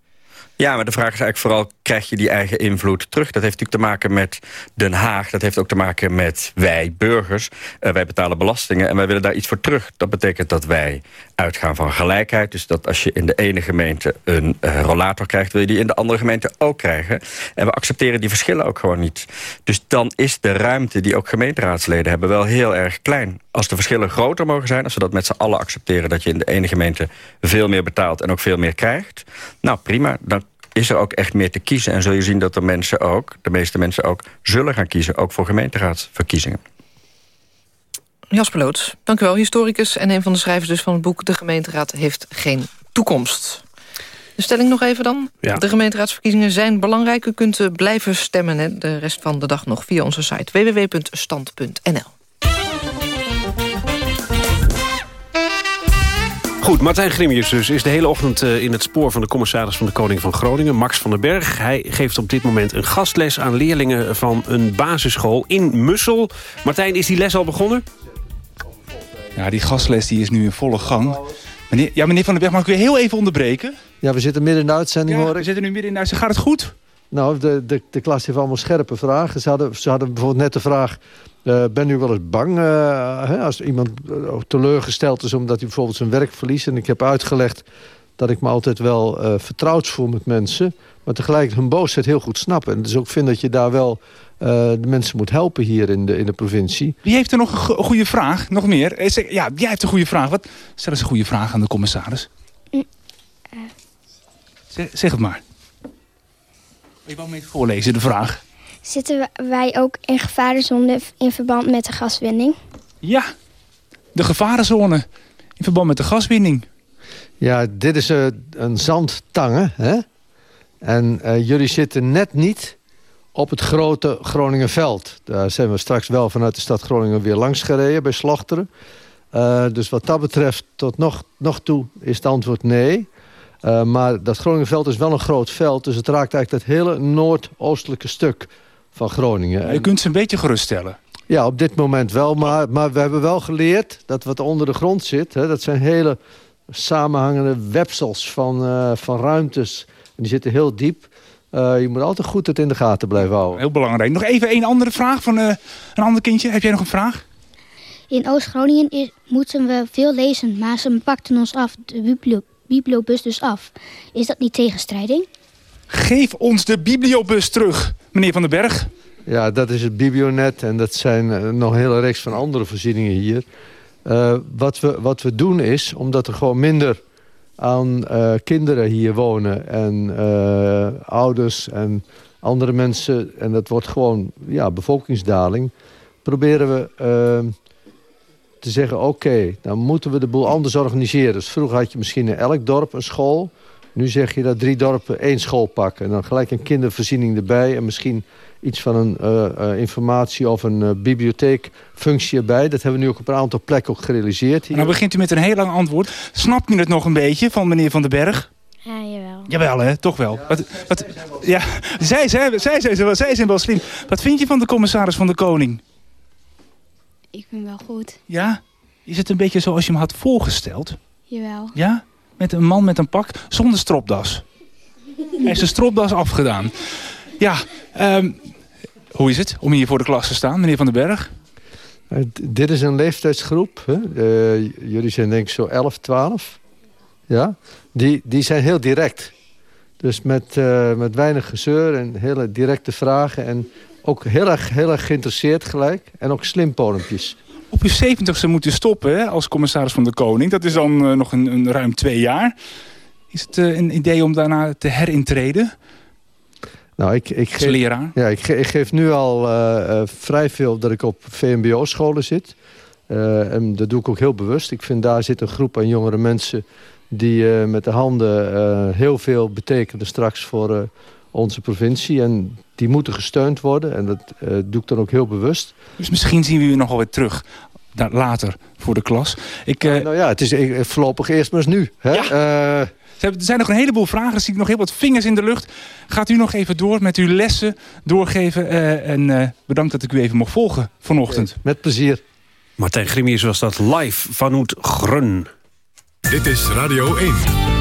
Ja, maar de vraag is eigenlijk vooral, krijg je die eigen invloed terug? Dat heeft natuurlijk te maken met Den Haag. Dat heeft ook te maken met wij, burgers. Uh, wij betalen belastingen en wij willen daar iets voor terug. Dat betekent dat wij uitgaan van gelijkheid. Dus dat als je in de ene gemeente een uh, rollator krijgt... wil je die in de andere gemeente ook krijgen. En we accepteren die verschillen ook gewoon niet. Dus dan is de ruimte die ook gemeenteraadsleden hebben... wel heel erg klein. Als de verschillen groter mogen zijn... als we dat met z'n allen accepteren... dat je in de ene gemeente veel meer betaalt en ook veel meer krijgt... nou prima, dan is er ook echt meer te kiezen. En zul je zien dat de mensen ook, de meeste mensen ook... zullen gaan kiezen, ook voor gemeenteraadsverkiezingen. Jasper Loods, dank u wel. Historicus en een van de schrijvers dus van het boek... De gemeenteraad heeft geen toekomst. De stelling nog even dan. Ja. De gemeenteraadsverkiezingen zijn belangrijk. U kunt eh, blijven stemmen hè, de rest van de dag nog via onze site www.stand.nl. Goed, Martijn Grimius dus is de hele ochtend eh, in het spoor van de commissaris van de Koning van Groningen, Max van den Berg. Hij geeft op dit moment een gastles aan leerlingen van een basisschool in Mussel. Martijn, is die les al begonnen? Ja, die gastles die is nu in volle gang. Meneer, ja, meneer Van den Berg, mag ik u heel even onderbreken? Ja, we zitten midden in de uitzending, ja, hoor ik. we zitten nu midden in de uitzending. Gaat het goed? Nou, de, de, de klas heeft allemaal scherpe vragen. Ze hadden, ze hadden bijvoorbeeld net de vraag... Uh, ben u wel eens bang uh, hè, als iemand uh, teleurgesteld is... omdat hij bijvoorbeeld zijn werk verliest? En ik heb uitgelegd dat ik me altijd wel vertrouwd voel met mensen... maar tegelijk hun boosheid heel goed snappen. En dus ook vind dat je daar wel de mensen moet helpen hier in de, in de provincie. Wie heeft er nog een go goede vraag? Nog meer? Ja, jij hebt een goede vraag. Wat? Stel eens een goede vraag aan de commissaris. Mm, zeg, zeg het maar. Je wou me even voorlezen, de vraag. Zitten wij ook in gevarenzone in verband met de gaswinning? Ja, de gevarenzone in verband met de gaswinning. Ja, dit is uh, een zandtangen, hè? En uh, jullie zitten net niet op het grote Groningenveld. Daar zijn we straks wel vanuit de stad Groningen weer langs gereden bij Slochteren. Uh, dus wat dat betreft, tot nog, nog toe is het antwoord nee. Uh, maar dat Groningenveld is wel een groot veld. Dus het raakt eigenlijk het hele noordoostelijke stuk van Groningen. Je kunt ze een beetje geruststellen. Ja, op dit moment wel. Maar, maar we hebben wel geleerd dat wat onder de grond zit... Hè, dat zijn hele samenhangende websels van, uh, van ruimtes. En die zitten heel diep. Uh, je moet altijd goed het in de gaten blijven houden. Heel belangrijk. Nog even een andere vraag van uh, een ander kindje. Heb jij nog een vraag? In Oost-Groningen moeten we veel lezen, maar ze pakten ons af, de bibli bibliobus dus af. Is dat niet tegenstrijding? Geef ons de bibliobus terug, meneer Van den Berg. Ja, dat is het Bibionet en dat zijn uh, nog een hele reeks van andere voorzieningen hier. Uh, wat, we, wat we doen is, omdat er gewoon minder aan uh, kinderen hier wonen... en ouders en andere mensen, en dat wordt gewoon ja, bevolkingsdaling... proberen we te zeggen, oké, okay, dan moeten we de boel anders organiseren. Dus vroeger had je misschien in elk dorp een school... Nu zeg je dat drie dorpen één school pakken. En dan gelijk een kindervoorziening erbij. En misschien iets van een uh, uh, informatie- of een uh, bibliotheekfunctie erbij. Dat hebben we nu ook op een aantal plekken ook gerealiseerd. Hier. Nou begint u met een heel lang antwoord. Snapt u het nog een beetje van meneer Van den Berg? Ja, jawel. Jawel, hè? Toch wel. Ja, wat, wat, ja, zij, zij, zij, zij, zij, zij zijn wel slim. Wat vind je van de commissaris van de Koning? Ik ben wel goed. Ja? Is het een beetje zoals je me had voorgesteld? Jawel. Ja? Met een man met een pak zonder stropdas. Hij heeft zijn stropdas afgedaan. Ja, ehm, hoe is het om hier voor de klas te staan, meneer Van den Berg? Uh, dit is een leeftijdsgroep. Hè? Uh, jullie zijn denk ik zo 11, 12. Ja? Die, die zijn heel direct. Dus met, uh, met weinig gezeur en hele directe vragen. En ook heel erg, heel erg geïnteresseerd gelijk. En ook slim polempjes. Op uw zeventigste moet u stoppen hè, als commissaris van de Koning. Dat is dan nog een, een, ruim twee jaar. Is het een idee om daarna te herintreden? Nou, ik, ik, geef, leraar? Ja, ik, ik, geef nu al uh, uh, vrij veel dat ik op VMBO-scholen zit. En dat doe ik ook heel bewust. Ik vind daar zit een groep aan jongere mensen... die met de handen heel veel betekenen straks voor onze provincie. En die moeten gesteund worden. En dat doe ik dan ook heel bewust. Dus misschien zien we u nog wel weer terug later voor de klas. Ik, nou ja, het is voorlopig eerst maar eens nu. Hè? Ja. Er zijn nog een heleboel vragen. Er zie ik nog heel wat vingers in de lucht. Gaat u nog even door met uw lessen doorgeven. Uh, en uh, bedankt dat ik u even mocht volgen vanochtend. Met plezier. Martijn Grimier was dat live vanuit Grun. Dit is Radio 1.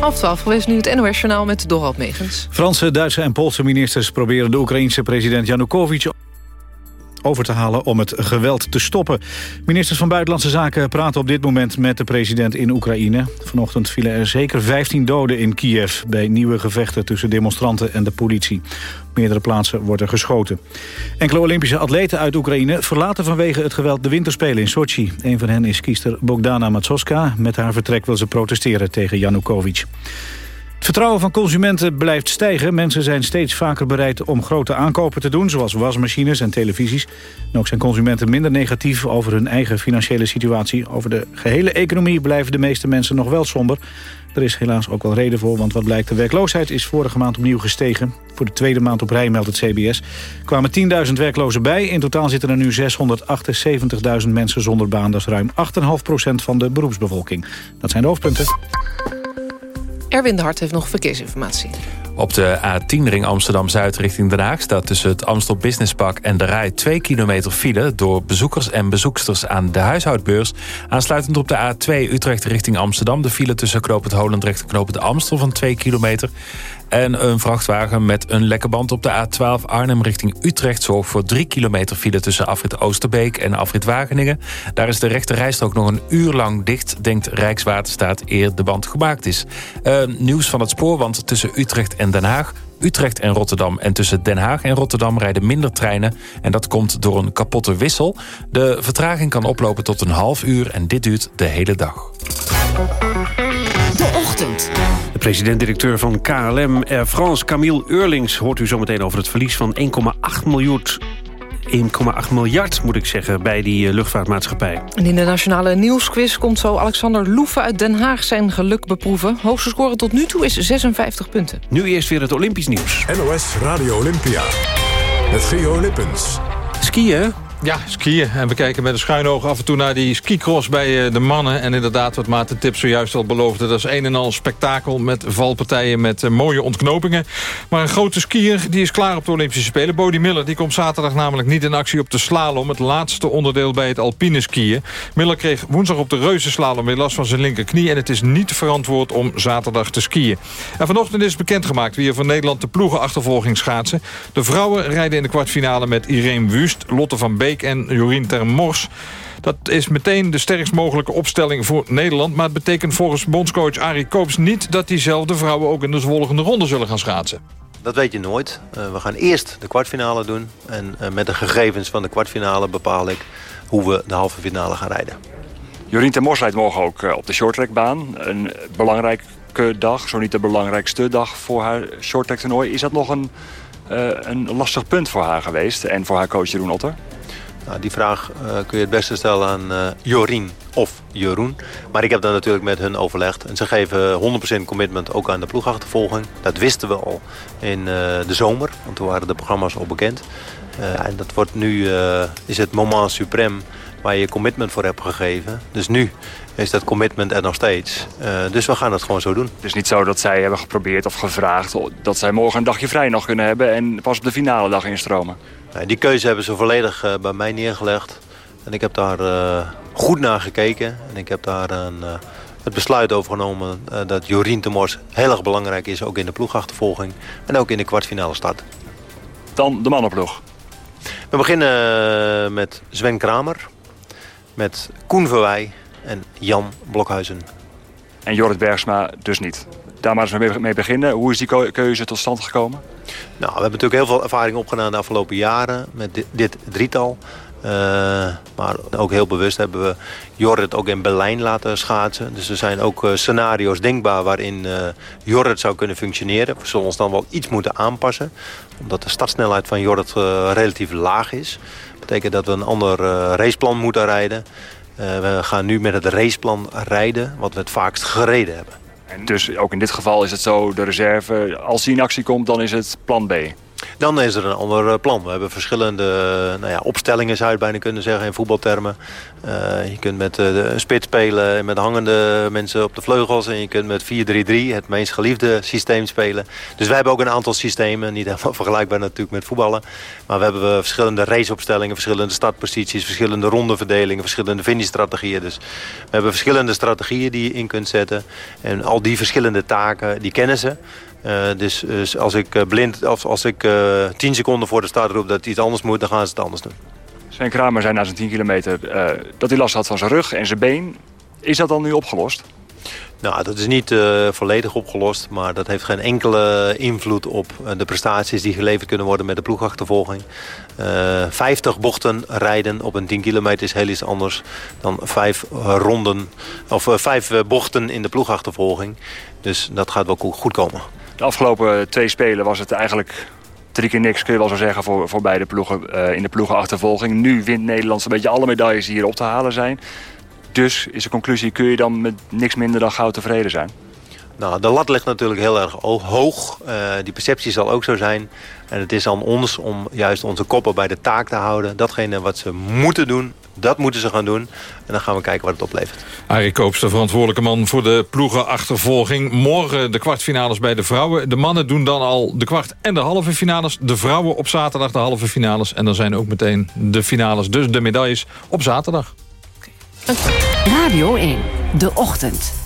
Half twaalf geweest nu het NOS-journaal met Dorald Megens. Franse, Duitse en Poolse ministers proberen de Oekraïense president Janukovic over te halen om het geweld te stoppen. Ministers van Buitenlandse Zaken praten op dit moment met de president in Oekraïne. Vanochtend vielen er zeker 15 doden in Kiev... bij nieuwe gevechten tussen demonstranten en de politie. Op meerdere plaatsen wordt er geschoten. Enkele Olympische atleten uit Oekraïne verlaten vanwege het geweld de winterspelen in Sochi. Een van hen is kiester Bogdana Matsoska. Met haar vertrek wil ze protesteren tegen Janukovic. Het vertrouwen van consumenten blijft stijgen. Mensen zijn steeds vaker bereid om grote aankopen te doen... zoals wasmachines en televisies. En ook zijn consumenten minder negatief over hun eigen financiële situatie. Over de gehele economie blijven de meeste mensen nog wel somber. Er is helaas ook wel reden voor, want wat blijkt... de werkloosheid is vorige maand opnieuw gestegen. Voor de tweede maand op rij meldt het CBS. Er kwamen 10.000 werklozen bij. In totaal zitten er nu 678.000 mensen zonder baan. Dat is ruim 8,5% van de beroepsbevolking. Dat zijn de hoofdpunten. Erwin de Hart heeft nog verkeersinformatie. Op de A10-ring Amsterdam-Zuid richting Den Haag... staat tussen het Amstel Business Park en de Rij 2 kilometer file... door bezoekers en bezoeksters aan de huishoudbeurs. Aansluitend op de A2 Utrecht richting Amsterdam... de file tussen Knoop het Holendrecht en Knoop het Amstel van 2 kilometer... En een vrachtwagen met een lekke band op de A12 Arnhem richting Utrecht... zorgt voor 3 kilometer file tussen afrit Oosterbeek en afrit Wageningen. Daar is de rechte rijstrook nog een uur lang dicht... denkt Rijkswaterstaat eer de band gemaakt is. Uh, nieuws van het spoor, want tussen Utrecht en Den Haag... Utrecht en Rotterdam. En tussen Den Haag en Rotterdam rijden minder treinen. En dat komt door een kapotte wissel. De vertraging kan oplopen tot een half uur en dit duurt de hele dag. De ochtend. De president-directeur van KLM Air France, Camille Eurlings... hoort u zometeen over het verlies van 1,8 miljard 1,8 miljard, moet ik zeggen, bij die uh, luchtvaartmaatschappij. En in de Nationale Nieuwsquiz komt zo Alexander Loeven uit Den Haag zijn geluk beproeven. Hoogste score tot nu toe is 56 punten. Nu eerst weer het Olympisch nieuws. NOS Radio Olympia. Met Geo Lippens. Skiën, ja, skiën. En we kijken met een schuin oog af en toe naar die skicross bij eh, de mannen. En inderdaad, wat Maarten Tip zojuist al beloofde... dat is een en al spektakel met valpartijen met uh, mooie ontknopingen. Maar een grote skier die is klaar op de Olympische Spelen. Bodie Miller die komt zaterdag namelijk niet in actie op de slalom. Het laatste onderdeel bij het alpine skiën. Miller kreeg woensdag op de reuzenslalom weer last van zijn linkerknie... en het is niet verantwoord om zaterdag te skiën. En vanochtend is bekendgemaakt wie er voor Nederland de ploegenachtervolging schaatsen. De vrouwen rijden in de kwartfinale met Irene Wust, Lotte van Beek en Jorien Termors. Dat is meteen de sterkst mogelijke opstelling voor Nederland. Maar het betekent volgens bondscoach Arie Koops niet... dat diezelfde vrouwen ook in de volgende ronde zullen gaan schaatsen. Dat weet je nooit. Uh, we gaan eerst de kwartfinale doen. En uh, met de gegevens van de kwartfinale bepaal ik hoe we de halve finale gaan rijden. Jorien Termors rijdt morgen ook uh, op de shorttrackbaan. Een belangrijke dag, zo niet de belangrijkste dag voor haar shorttrack toernooi. Is dat nog een, een lastig punt voor haar geweest en voor haar coach Jeroen Otter? Nou, die vraag uh, kun je het beste stellen aan uh, Jorien of Jeroen. Maar ik heb daar natuurlijk met hun overlegd. En ze geven 100% commitment ook aan de ploegachtervolging. Dat wisten we al in uh, de zomer, want toen waren de programma's al bekend. en dat wordt nu, is het moment suprem waar je commitment voor hebt gegeven. Dus nu is dat commitment er nog steeds. Uh, dus we gaan het gewoon zo doen. Het is niet zo dat zij hebben geprobeerd of gevraagd... dat zij morgen een dagje vrij nog kunnen hebben... en pas op de finale dag instromen. Nee, die keuze hebben ze volledig uh, bij mij neergelegd. En ik heb daar uh, goed naar gekeken. En ik heb daar een, het besluit over genomen... dat Jorien Temors heel erg belangrijk is... ook in de ploegachtervolging en ook in de kwartfinale start. Dan de mannenploeg. We beginnen met Sven Kramer, met Koen Verwij en Jan Blokhuizen. En Jorrit Bergsma dus niet. Daar maar eens mee beginnen. Hoe is die keuze tot stand gekomen? Nou, we hebben natuurlijk heel veel ervaring opgedaan de afgelopen jaren met dit, dit drietal. Uh, maar ook heel bewust hebben we Jorrit ook in Berlijn laten schaatsen. Dus er zijn ook uh, scenario's denkbaar waarin uh, Jorrit zou kunnen functioneren. We zullen ons dan wel iets moeten aanpassen. Omdat de startsnelheid van Jorrit relatief laag is. Dat betekent dat we een ander raceplan moeten rijden. We gaan nu met het raceplan rijden wat we het vaakst gereden hebben. En dus ook in dit geval is het zo, de reserve, als die in actie komt, dan is het plan B. Dan is er een ander eh, plan. We hebben verschillende eh, nou ja, opstellingen, zou je bijna kunnen zeggen, in voetbaltermen. Uh, je kunt met uh, een spits spelen met hangende mensen op de vleugels. En je kunt met 4-3-3, het meest geliefde systeem, spelen. Dus wij hebben ook een aantal systemen. Niet helemaal vergelijkbaar natuurlijk met voetballen. Maar we hebben verschillende raceopstellingen, verschillende startposities... verschillende rondeverdelingen, verschillende finishstrategieën. Dus we hebben verschillende strategieën die je in kunt zetten. En al die verschillende taken, die kennen ze. Uh, dus, dus, als ik uh, blind, of als ik uh, 10 seconden voor de start roep dat iets anders moet, dan gaan ze het anders doen. Sven Kramer zei na zijn 10 kilometer dat hij last had van zijn rug en zijn been. Is dat dan nu opgelost? Nou, dat is niet volledig opgelost, maar dat heeft geen enkele invloed op de prestaties die geleverd kunnen worden met de ploegachtervolging. 50 bochten rijden op een 10 kilometer is heel iets anders dan 5 ronden, of 5 bochten in de ploegachtervolging. Dus dat gaat wel goed komen. De afgelopen twee spelen was het eigenlijk drie keer niks, kun je wel zo zeggen, voor, voor beide ploegen uh, in de ploegenachtervolging. Nu wint Nederland een beetje alle medailles die hier op te halen zijn. Dus is de conclusie, kun je dan met niks minder dan goud tevreden zijn? Nou, de lat ligt natuurlijk heel erg hoog. Uh, die perceptie zal ook zo zijn. En het is aan ons om juist onze koppen bij de taak te houden. Datgene wat ze moeten doen, dat moeten ze gaan doen. En dan gaan we kijken wat het oplevert. Arie Koops, de verantwoordelijke man voor de ploegenachtervolging. Morgen de kwartfinales bij de vrouwen. De mannen doen dan al de kwart en de halve finales. De vrouwen op zaterdag de halve finales. En dan zijn ook meteen de finales, dus de medailles, op zaterdag. Radio 1, de ochtend.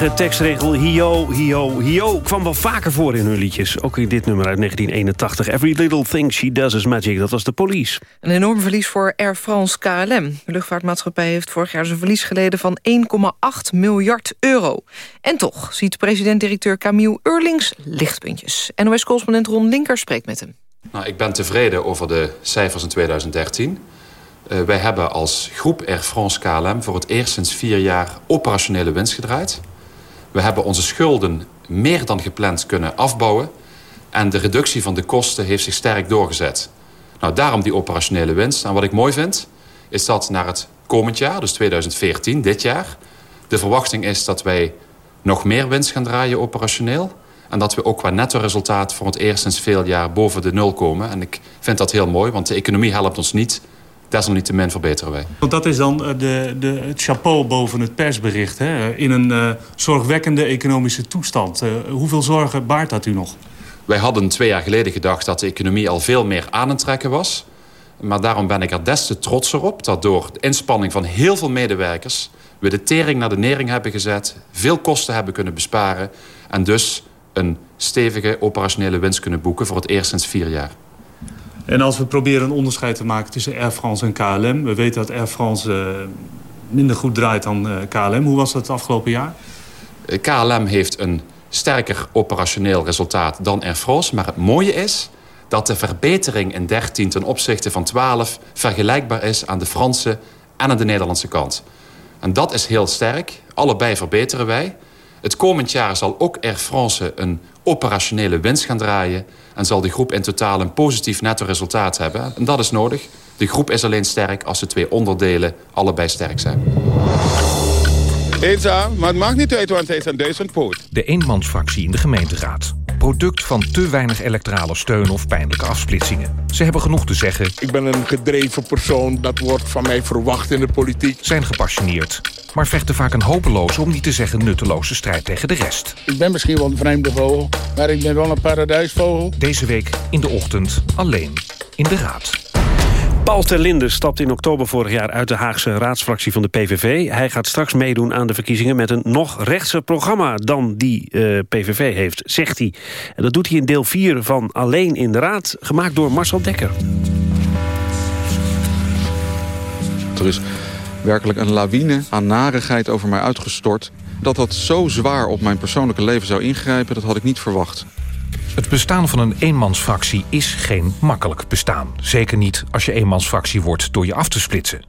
Diepzinnige tekstregel Hio, Hio, Hio kwam wel vaker voor in hun liedjes. Ook in dit nummer uit 1981. Every little thing she does is magic. Dat was de police. Een enorm verlies voor Air France KLM. De luchtvaartmaatschappij heeft vorig jaar zijn verlies geleden van 1,8 miljard euro. En toch ziet president-directeur Camille Eurlings lichtpuntjes. NOS-correspondent Ron Linker spreekt met hem. Nou, ik ben tevreden over de cijfers in 2013. Uh, wij hebben als groep Air France KLM voor het eerst sinds vier jaar operationele winst gedraaid. We hebben onze schulden meer dan gepland kunnen afbouwen. En de reductie van de kosten heeft zich sterk doorgezet. Nou, daarom die operationele winst. En wat ik mooi vind, is dat naar het komend jaar, dus 2014, dit jaar... de verwachting is dat wij nog meer winst gaan draaien operationeel... en dat we ook qua netto-resultaat voor het eerst sinds veel jaar boven de nul komen. En ik vind dat heel mooi, want de economie helpt ons niet desalniettemin verbeteren wij. Want dat is dan de, de, het chapeau boven het persbericht. Hè? In een uh, zorgwekkende economische toestand. Uh, hoeveel zorgen baart dat u nog? Wij hadden twee jaar geleden gedacht dat de economie al veel meer aan het trekken was. Maar daarom ben ik er des te trotser op dat door de inspanning van heel veel medewerkers... we de tering naar de nering hebben gezet, veel kosten hebben kunnen besparen... en dus een stevige operationele winst kunnen boeken voor het eerst sinds vier jaar. En als we proberen een onderscheid te maken tussen Air France en KLM... we weten dat Air France uh, minder goed draait dan uh, KLM. Hoe was dat het afgelopen jaar? KLM heeft een sterker operationeel resultaat dan Air France. Maar het mooie is dat de verbetering in 13 ten opzichte van 12... vergelijkbaar is aan de Franse en aan de Nederlandse kant. En dat is heel sterk. Allebei verbeteren wij. Het komend jaar zal ook Air France een operationele winst gaan draaien... en zal de groep in totaal een positief netto resultaat hebben. En dat is nodig. De groep is alleen sterk als de twee onderdelen allebei sterk zijn. Eenzaam, maar het maakt niet uit, want hij is een duizend poot. De eenmansfractie in de gemeenteraad. Product van te weinig elektorale steun of pijnlijke afsplitsingen. Ze hebben genoeg te zeggen. Ik ben een gedreven persoon, dat wordt van mij verwacht in de politiek. Zijn gepassioneerd, maar vechten vaak een hopeloze, om niet te zeggen nutteloze strijd tegen de rest. Ik ben misschien wel een vreemde vogel, maar ik ben wel een paradijsvogel. Deze week in de ochtend alleen in de raad. Paul Terlinde stapt in oktober vorig jaar uit de Haagse raadsfractie van de PVV. Hij gaat straks meedoen aan de verkiezingen met een nog rechtser programma dan die uh, PVV heeft, zegt hij. En dat doet hij in deel 4 van Alleen in de Raad, gemaakt door Marcel Dekker. Er is werkelijk een lawine aan narigheid over mij uitgestort. Dat dat zo zwaar op mijn persoonlijke leven zou ingrijpen, dat had ik niet verwacht. Het bestaan van een eenmansfractie is geen makkelijk bestaan. Zeker niet als je eenmansfractie wordt door je af te splitsen.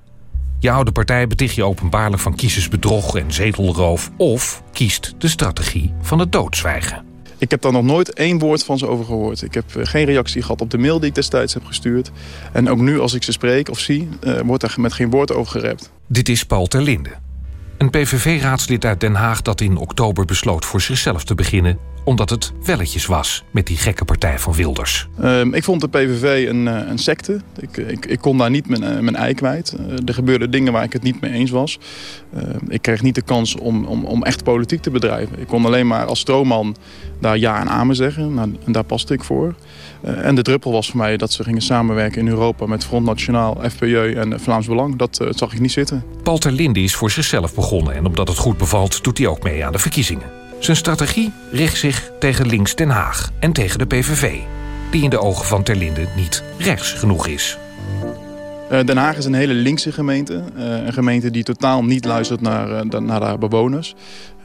Je oude partij beticht je openbaarlijk van kiezersbedrog en zetelroof... of kiest de strategie van het doodzwijgen. Ik heb daar nog nooit één woord van ze over gehoord. Ik heb geen reactie gehad op de mail die ik destijds heb gestuurd. En ook nu als ik ze spreek of zie, uh, wordt er met geen woord over gerept. Dit is Paul Terlinde. Een PVV-raadslid uit Den Haag dat in oktober besloot voor zichzelf te beginnen omdat het welletjes was met die gekke partij van Wilders. Uh, ik vond de PVV een, uh, een secte. Ik, ik, ik, kon daar niet mijn, uh, mijn ei kwijt. er gebeurden dingen waar ik het niet mee eens was. Ehm, ik kreeg niet de kans om, om, om echt politiek te bedrijven. Ik kon alleen maar als stroomman daar ja en amen zeggen. Nou, en daar paste ik voor. Eh, en de druppel was voor mij dat ze gingen samenwerken in Europa... met Front Nationaal, FPJ en Vlaams Belang. Dat zag ik niet zitten. Paul Terlinde is voor zichzelf begonnen... en omdat het goed bevalt doet hij ook mee aan de verkiezingen. Zijn strategie richt zich tegen links Den Haag en tegen de PVV... die in de ogen van Terlinde niet rechts genoeg is. Den Haag is een hele linkse gemeente. een gemeente die totaal niet luistert naar, naar haar bewoners.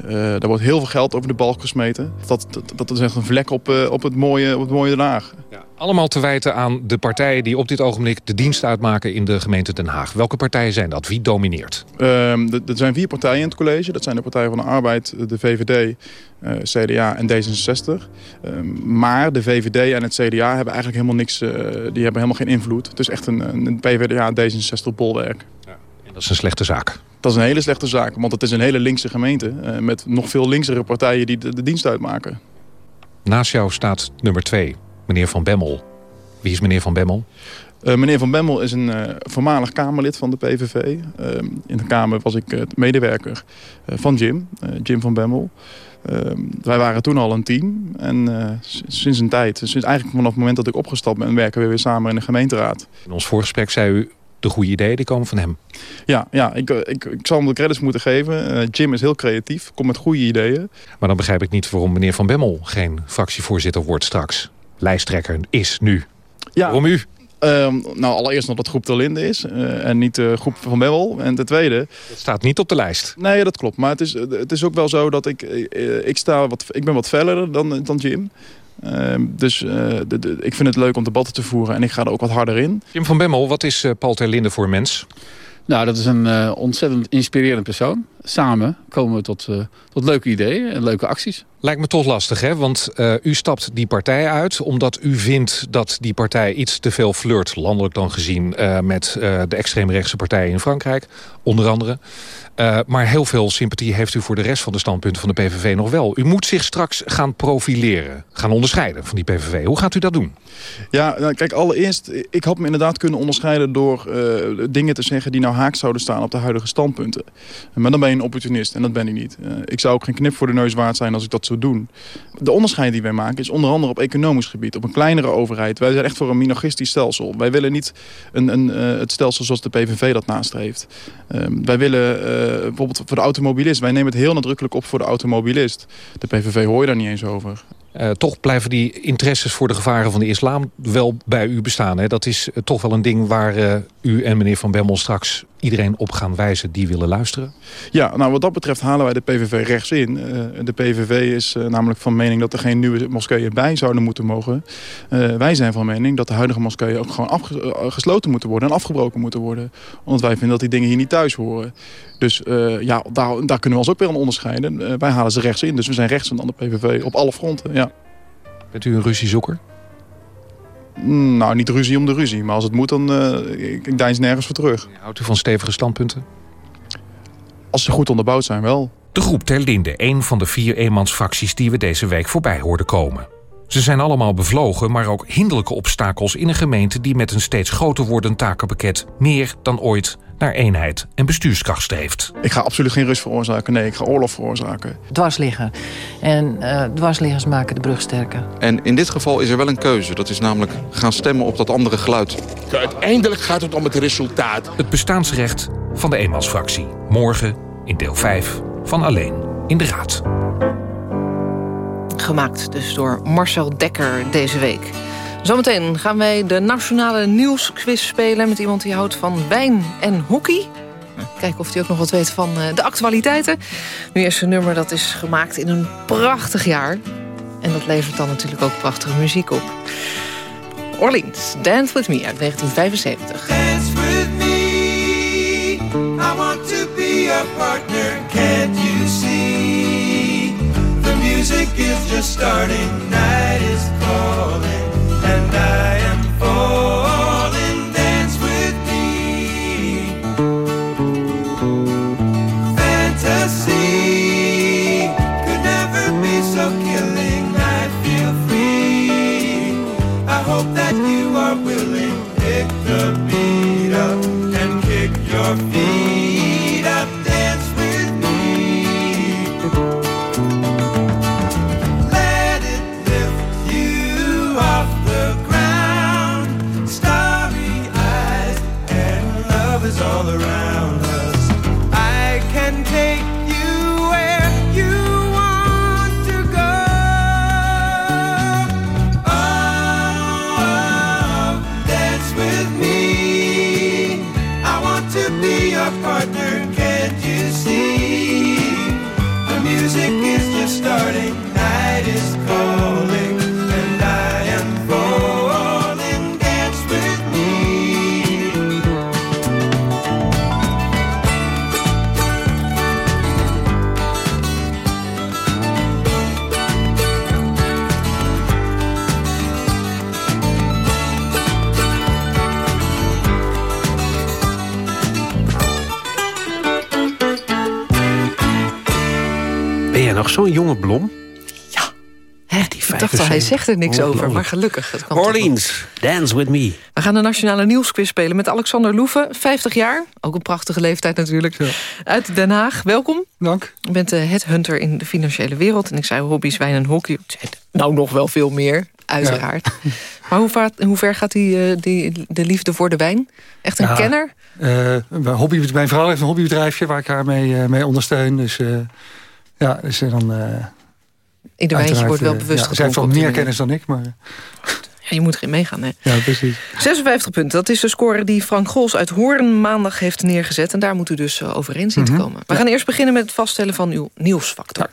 Uh, er wordt heel veel geld over de balk gesmeten. Dat, dat, dat is echt een vlek op, uh, op, het, mooie, op het mooie Den Haag. Ja. Allemaal te wijten aan de partijen die op dit ogenblik de dienst uitmaken in de gemeente Den Haag. Welke partijen zijn dat? Wie domineert? Uh, er zijn vier partijen in het college. Dat zijn de Partij van de Arbeid, de VVD, uh, CDA en D66. Ehm, maar de VVD en het CDA hebben eigenlijk helemaal niks, die hebben helemaal geen invloed. Het is echt een, een PVDA D66 bolwerk. Ja. En dat is een slechte zaak. Dat is een hele slechte zaak, want het is een hele linkse gemeente... Uh, met nog veel linksere partijen die de, de, dienst uitmaken. Naast jou staat nummer twee, meneer Van Bemmel. Wie is meneer Van Bemmel? Uh, meneer Van Bemmel is een uh, voormalig Kamerlid van de PVV. in de Kamer was ik medewerker van Jim, Jim van Bemmel. wij waren toen al een team. En sinds een tijd, sinds eigenlijk vanaf het moment dat ik opgestapt ben... werken we weer samen in de gemeenteraad. In ons voorgesprek zei u De goede ideeën die komen van hem. Ja, ja ik, eh, ik, ik zal hem de credits moeten geven. Uh, Jim is heel creatief, komt met goede ideeën. Maar dan begrijp ik niet waarom meneer Van Bemmel geen fractievoorzitter wordt straks. Lijsttrekker is nu. Ja. Waarom u? Um, nou, allereerst nog dat groep de Linde is uh, en niet de groep van Bemmel. En ten tweede... Het staat niet op de lijst. Nee, dat klopt. Maar het is, het is ook wel zo dat ik, ik, sta wat, ik ben wat feller dan, dan Jim. Uh, dus uh, de, de, ik vind het leuk om debatten te voeren en ik ga er ook wat harder in. Jim van Bemmel, wat is uh, Paul ter Linde voor mens? Nou, dat is een ontzettend inspirerend persoon. Samen komen we tot, tot leuke ideeën en leuke acties. Lijkt me toch lastig, hè? Want uh, u stapt die partij uit omdat u vindt dat die partij iets te veel flirt, landelijk dan gezien, uh, met uh, de extreemrechtse partijen in Frankrijk, onder andere. maar heel veel sympathie heeft u voor de rest van de standpunten van de PVV nog wel. U moet zich straks gaan profileren, gaan onderscheiden van die PVV. Hoe gaat u dat doen? Ja, nou, kijk, allereerst, ik had me inderdaad kunnen onderscheiden door dingen te zeggen die nou haak zouden staan op de huidige standpunten. Maar dan ben je opportunist en dat ben ik niet. ik zou ook geen knip voor de neus waard zijn als ik dat zou doen. De onderscheid die wij maken is onder andere op economisch gebied. Op een kleinere overheid. Wij zijn echt voor een minarchistisch stelsel. Wij willen niet een, een, uh, het stelsel zoals de PVV dat nastreeft. Um, wij willen uh, bijvoorbeeld voor de automobilist. Wij nemen het heel nadrukkelijk op voor de automobilist. De PVV hoor je daar niet eens over. Toch blijven die interesses voor de gevaren van de islam wel bij u bestaan. Hè? Dat is toch wel een ding waar u en meneer Van Bemmel straks iedereen op gaan wijzen die willen luisteren? Ja, nou wat dat betreft halen wij de PVV rechts in. de PVV is namelijk van mening dat er geen nieuwe moskeeën bij zouden moeten mogen. wij zijn van mening dat de huidige moskeeën ook gewoon gesloten moeten worden en afgebroken moeten worden. Omdat wij vinden dat die dingen hier niet thuis horen. Dus ja, daar, daar, kunnen we ons ook weer aan onderscheiden. wij halen ze rechts in, dus we zijn rechts dan de PVV op alle fronten. Ja. Bent u een ruziezoeker? Nou, niet ruzie om de ruzie. Maar als het moet, dan uh, ik deins nergens voor terug. Houdt u van stevige standpunten? Als ze goed onderbouwd zijn, wel. De groep Ter Linde, een van de vier eenmansfracties... die we deze week voorbij hoorden komen. Ze zijn allemaal bevlogen, maar ook hinderlijke obstakels... in een gemeente die met een steeds groter wordend takenpakket... meer dan ooit naar eenheid en bestuurskracht streeft. Ik ga absoluut geen rust veroorzaken. Nee, ik ga oorlog veroorzaken. Dwars liggen. En uh, dwarsliggers maken de brug sterker. En in dit geval is er wel een keuze. Dat is namelijk gaan stemmen op dat andere geluid. Uiteindelijk gaat het om het resultaat. Het bestaansrecht van de eenmansfractie. Morgen in deel 5 van Alleen in de Raad. Gemaakt dus door Marcel Dekker deze week. Zometeen gaan wij de nationale nieuwsquiz spelen... met iemand die houdt van wijn en hockey. Kijken of hij ook nog wat weet van de actualiteiten. Nu is een nummer dat is gemaakt in een prachtig jaar. En dat levert dan natuurlijk ook prachtige muziek op. Orleans, Dance With Me uit 1975. Dance with me, I want to be your partner, can't you see? The music is just starting, night is calling. And I zegt er niks over, maar gelukkig. Orleans, Dance With Me. We gaan de Nationale Nieuwsquiz spelen met Alexander Loeven, 50 jaar. Ook een prachtige leeftijd natuurlijk. Uit Den Haag, welkom. Dank. Je bent de headhunter in de financiële wereld. En ik zei hobby's, wijn en hockey. Nou nog wel veel meer, uiteraard. Maar hoe, vaart, hoe ver gaat die, eh, die, de liefde voor de wijn? Echt een Ja, kenner? eh, mijn hobby, mijn vrouw heeft een hobbybedrijfje waar ik haar mee, eh, mee ondersteun. Dus eh, ja, dus eh, dan... Ieder wijntje wordt wel eh, bewust ja, Zij heeft wel meer kennis dan ik, maar Ja, je moet erin meegaan, hè? ja, precies. 56 punten, dat is de score die Frank Gols uit Hoorn maandag heeft neergezet. En daar moet u dus eh, overeen zien te Mhm. komen. We gaan eerst beginnen met het vaststellen van uw nieuwsfactor.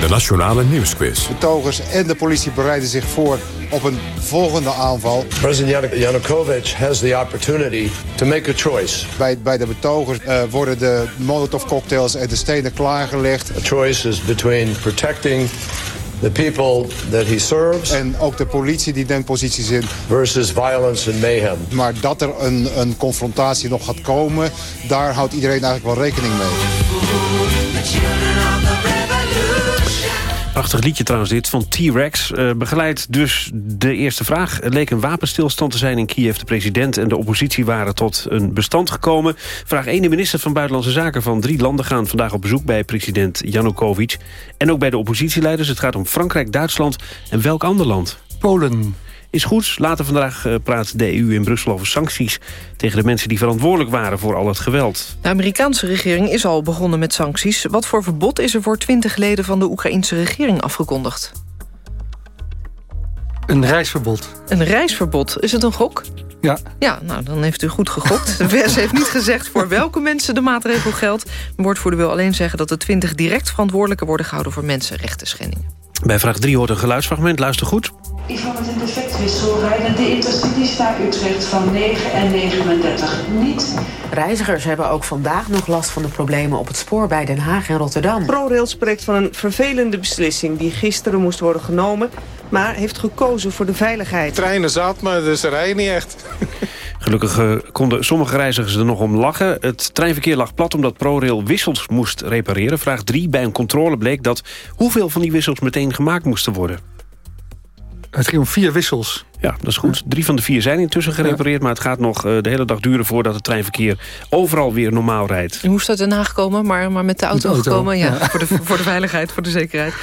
De Nationale Nieuwsquiz. Betogers en de politie bereiden zich voor op een volgende aanval. President Yanukovych has the opportunity to make a choice. Bij, bij de betogers eh, worden de molotovcocktails en de stenen klaargelegd. A choice is between protecting the people that he serves En ook de politie die neemt posities in. versus violence and mayhem. Maar dat er een, een confrontatie nog gaat komen, daar houdt iedereen eigenlijk wel rekening mee. Prachtig liedje trouwens dit, van T-Rex. Eh begeleidt dus de eerste vraag. Het leek een wapenstilstand te zijn in Kiev. De president en de oppositie waren tot een bestand gekomen. Vraag 1. De minister van Buitenlandse Zaken van drie landen... gaan vandaag op bezoek bij president Janukovic. En ook bij de oppositieleiders. Het gaat om Frankrijk, Duitsland en welk ander land? Polen. Is goed. Later vandaag eh, praat de EU in Brussel over sancties... tegen de mensen die verantwoordelijk waren voor al het geweld. De Amerikaanse regering is al begonnen met sancties. Wat voor verbod is er voor 20 leden van de Oekraïnse regering afgekondigd? Een reisverbod. Een reisverbod. Is het een gok? Ja. Ja, nou, dan heeft u goed gegokt. De VS heeft niet gezegd voor welke mensen de maatregel geldt. De woordvoerder wil alleen zeggen dat de 20 direct verantwoordelijker worden gehouden voor mensenrechten schendingen. Bij vraag 3 hoort een geluidsfragment. Luister goed. Ik van het in defectwissel rijden de Intercities naar Utrecht van 9 en 39 niet. Reizigers hebben ook vandaag nog last van de problemen op het spoor bij Den Haag en Rotterdam. ProRail spreekt van een vervelende beslissing die gisteren moest worden genomen... maar heeft gekozen voor de veiligheid. Treinen zat, maar dus ze rijden niet echt. Gelukkig eh, konden sommige reizigers er nog om lachen. Het treinverkeer lag plat omdat ProRail wissels moest repareren. Vraag 3. Bij een controle bleek dat hoeveel van die wissels meteen gemaakt moesten worden. Het ging om vier wissels. Ja, dat is goed. Drie van de vier zijn intussen gerepareerd... maar het gaat nog eh, de hele dag duren voordat het treinverkeer overal weer normaal rijdt. U moest uit Den Haag gekomen, maar, maar met de auto, Met de auto, gekomen. Ja, ja. Voor, de, voor de veiligheid, voor de zekerheid.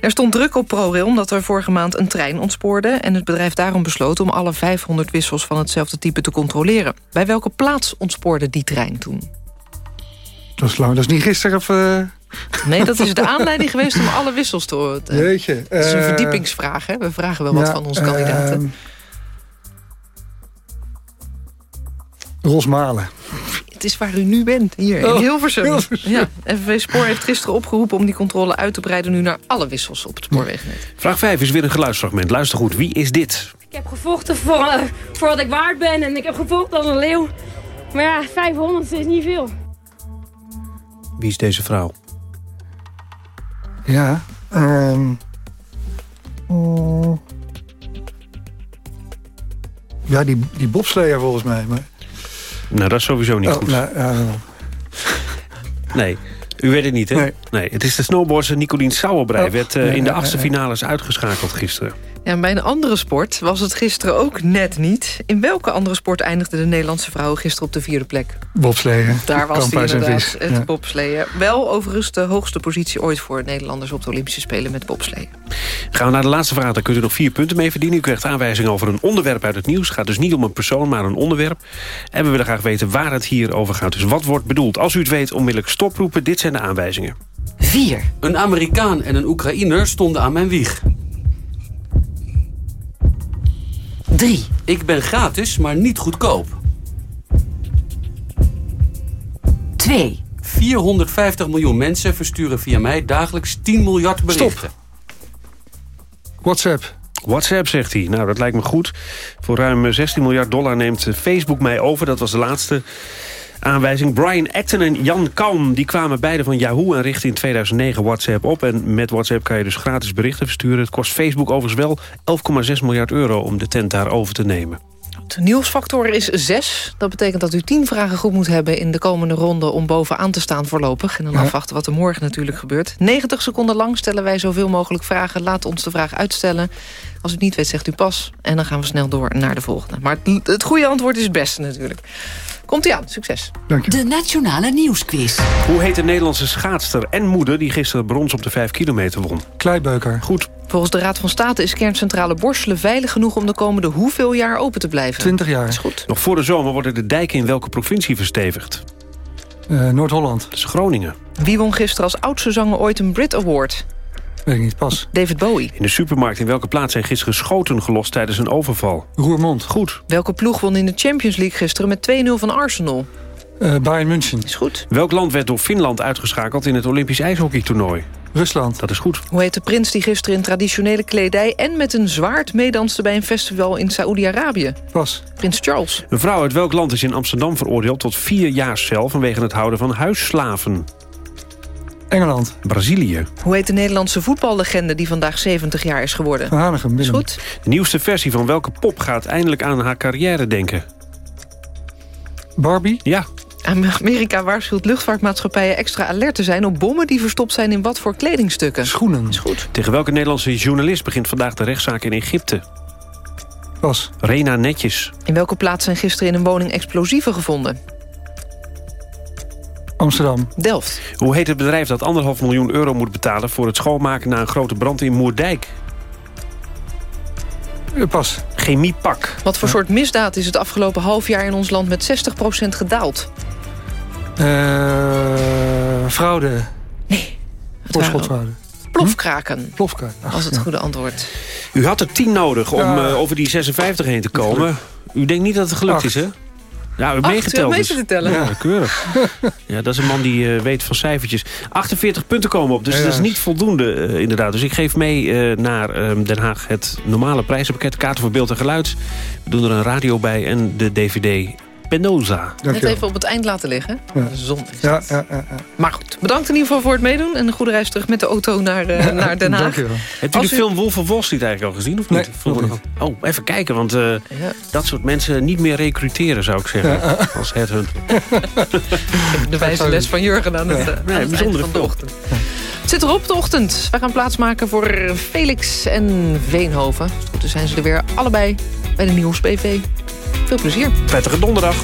Er stond druk op ProRail omdat er vorige maand een trein ontspoorde... en het bedrijf daarom besloot om alle 500 wissels van hetzelfde type te controleren. Bij welke plaats ontspoorde die trein toen? Dat is lang. Dat is niet gisteren of... eh, Nee, dat is de aanleiding geweest om alle wissels te... te Jeetje. Het is een eh, verdiepingsvraag, hè? We vragen wel wat van onze kandidaten. ehm, Rosmalen. Het is waar u nu bent, hier in Oh, Hilversum. Hilversum. Ja, FNV Spoor heeft gisteren opgeroepen om die controle uit te breiden... nu naar alle wissels op het spoorwegennet. Vraag 5 is weer een geluidsfragment. Luister goed. Wie is dit? Ik heb gevochten voor, eh, voor wat ik waard ben en ik heb gevochten als een leeuw. Maar ja, 500 is niet veel. Wie is deze vrouw? Ja. ehm, oh. Ja, die, die bobsleer volgens mij. Maar... Nou, dat is sowieso niet Oh, goed. nou, ja, Nee. U weet het niet, hè? Nee. het is de snowboardster Nicolien Sauerbrei. Oh, werd eh, ja, in de achtste ja. finales uitgeschakeld gisteren. Ja, en bij een andere sport was het gisteren ook net niet. In welke andere sport eindigde de Nederlandse vrouw gisteren op de vierde plek? Bobsleeën. Daar was en inderdaad, het Ja. bobsleeën. Wel overigens de hoogste positie ooit voor Nederlanders... op de Olympische Spelen met bobsleeën. Gaan we naar de laatste vraag. Daar kunt u nog vier punten mee verdienen. U krijgt aanwijzingen over een onderwerp uit het nieuws. Het gaat dus niet om een persoon, maar een onderwerp. En we willen graag weten waar het hier over gaat. Dus wat wordt bedoeld? Als u het weet, onmiddellijk stoproepen. Dit zijn de aanwijzingen. 4. Een Amerikaan en een Oekraïner stonden aan mijn wieg. 3. Ik ben gratis, maar niet goedkoop. 2. 450 miljoen mensen versturen via mij dagelijks 10 miljard berichten. WhatsApp. WhatsApp, zegt hij. Nou, dat lijkt me goed. Voor ruim 16 miljard dollar neemt Facebook mij over. Dat was de laatste aanwijzing. Brian Acton en Jan Kalm die kwamen beide van Yahoo... en richtten in 2009 WhatsApp op. En met WhatsApp kan je dus gratis berichten versturen. Het kost Facebook overigens wel 11,6 miljard euro... om de tent daar over te nemen. De nieuwsfactor is 6. Dat betekent dat u 10 vragen goed moet hebben in de komende ronde... om bovenaan te staan voorlopig. En dan Ja. afwachten wat er morgen natuurlijk gebeurt. 90 seconden lang stellen wij zoveel mogelijk vragen. Laat ons de vraag uitstellen. Als u het niet weet, zegt u pas. En dan gaan we snel door naar de volgende. Maar het, het goede antwoord is het beste natuurlijk. Komt-ie aan. Succes. De Nationale Nieuwsquiz. Hoe heet de Nederlandse schaatster en moeder... die gisteren brons op de 5 kilometer won? Kleibeuker. Goed. Volgens de Raad van State is kerncentrale Borselen veilig genoeg... om de komende hoeveel jaar open te blijven? 20 jaar. is goed. Nog voor de zomer worden de dijken in welke provincie verstevigd? Eh, Noord-Holland. Dat is Groningen. Wie won gisteren als oudste zanger ooit een Brit Award? Weet ik niet, pas. David Bowie. In de supermarkt in welke plaats zijn gisteren schoten gelost tijdens een overval? Roermond. Goed. Welke ploeg won in de Champions League gisteren met 2-0 van Arsenal? Eh, Bayern München. Is goed. Welk land werd door Finland uitgeschakeld in het Olympisch ijshockeytoernooi? Rusland. Dat is goed. Hoe heet de prins die gisteren in traditionele kledij... en met een zwaard meedanste bij een festival in Saoedi-Arabië? Pas. Prins Charles. Een vrouw uit welk land is in Amsterdam veroordeeld tot vier jaar cel... vanwege het houden van huisslaven? Engeland. Brazilië. Hoe heet de Nederlandse voetballegende die vandaag 70 jaar is geworden? Van Hanegem. Is goed. De nieuwste versie van welke pop gaat eindelijk aan haar carrière denken? Barbie. Ja, Amerika waarschuwt luchtvaartmaatschappijen extra alert te zijn... op bommen die verstopt zijn in wat voor kledingstukken? Schoenen. Is goed. tegen welke Nederlandse journalist begint vandaag de rechtszaak in Egypte? Pas. Rena Netjes. In welke plaats zijn gisteren in een woning explosieven gevonden? Amsterdam. Delft. Hoe heet het bedrijf dat anderhalf miljoen euro moet betalen... voor het schoonmaken na een grote brand in Moerdijk? Eh, pas. Chemiepak. Wat voor soort misdaad is het afgelopen half jaar in ons land met 60% gedaald? Eh, fraude. Nee. Voorschotfraude. Plofkraken. Plofkraken. Ach, was het ja. goede antwoord. U had er 10 nodig om Ja. eh, over die 56 heen te komen. U denkt niet dat het gelukt Acht. is, hè? Ja, hebt Acht, meegeteld. dus. mee zitten tellen. Ja, keurig. ja, dat is een man die eh, weet van cijfertjes. 48 punten komen op, dus Ja. dat is niet voldoende eh, inderdaad. Dus ik geef mee eh, naar eh, Den Haag het normale prijzenpakket. Kaarten voor beeld en geluid. We doen er een radio bij en de DVD Penosa. Net even op het eind laten liggen. Ja. De zon is Ja, ja, ja, ja. Maar goed, bedankt in ieder geval voor het meedoen. En een goede reis terug met de auto naar, eh, naar Den Haag. Dankjewel. Hebt u de u- film Wolf of Wall Street eigenlijk al gezien? Of niet? Nee, nog. Oh, even kijken, want eh, Ja. dat soort mensen niet meer recruteren, zou ik zeggen. Als headhunt. De wijze les van Jurgen aan het, eh, aan het eind bijzondere van de ochtend. Het zit erop de ochtend. We gaan plaatsmaken voor Felix en Veenhoven. Is zijn ze er weer allebei bij de Nieuws BV. Veel plezier. Prettige donderdag.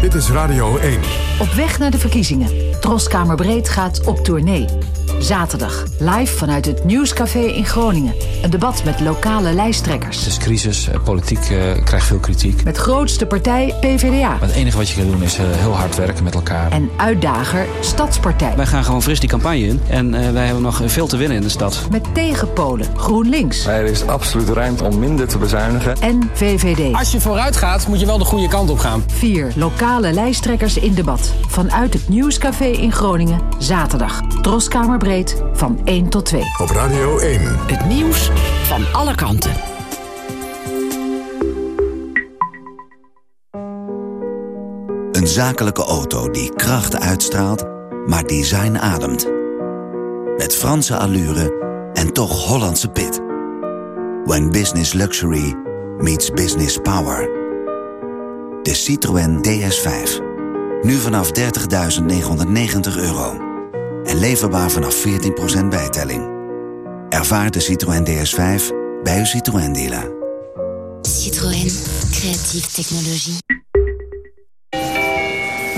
Dit is Radio 1. Op weg naar de verkiezingen. Troskamerbreed gaat op tournee. Zaterdag, live vanuit het Nieuwscafé in Groningen. Een debat met lokale lijsttrekkers. Het is crisis, eh, politiek eh, krijgt veel kritiek. Met grootste partij PvdA. Maar het enige wat je kan doen is eh, heel hard werken met elkaar. En uitdager Stadspartij. Wij gaan gewoon fris die campagne in. En eh, wij hebben nog veel te winnen in de stad. Met tegenpolen GroenLinks Er is absoluut ruimte om minder te bezuinigen. en VVD. Als je vooruit gaat, moet je wel de goede kant op gaan. Vier lokale lijsttrekkers in debat. Vanuit het Nieuwscafé in Groningen. Zaterdag. Van 1 tot 2. Op Radio 1. Het nieuws van alle kanten. Een zakelijke auto die kracht uitstraalt, maar design ademt. Met Franse allure en toch Hollandse pit. When business luxury meets business power. De Citroën DS5. Nu vanaf 30.990 euro. En leverbaar vanaf 14% bijtelling. Ervaar de Citroën DS5 bij uw Citroën dealer. Citroën. Creatieve technologie.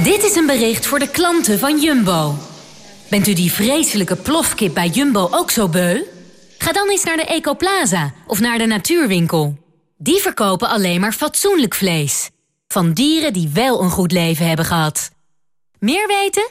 Dit is een bericht voor de klanten van Jumbo. Bent u die vreselijke plofkip bij Jumbo ook zo beu? Ga dan eens naar de Ecoplaza of naar de Natuurwinkel. Die verkopen alleen maar fatsoenlijk vlees. Van dieren die wel een goed leven hebben gehad. Meer weten?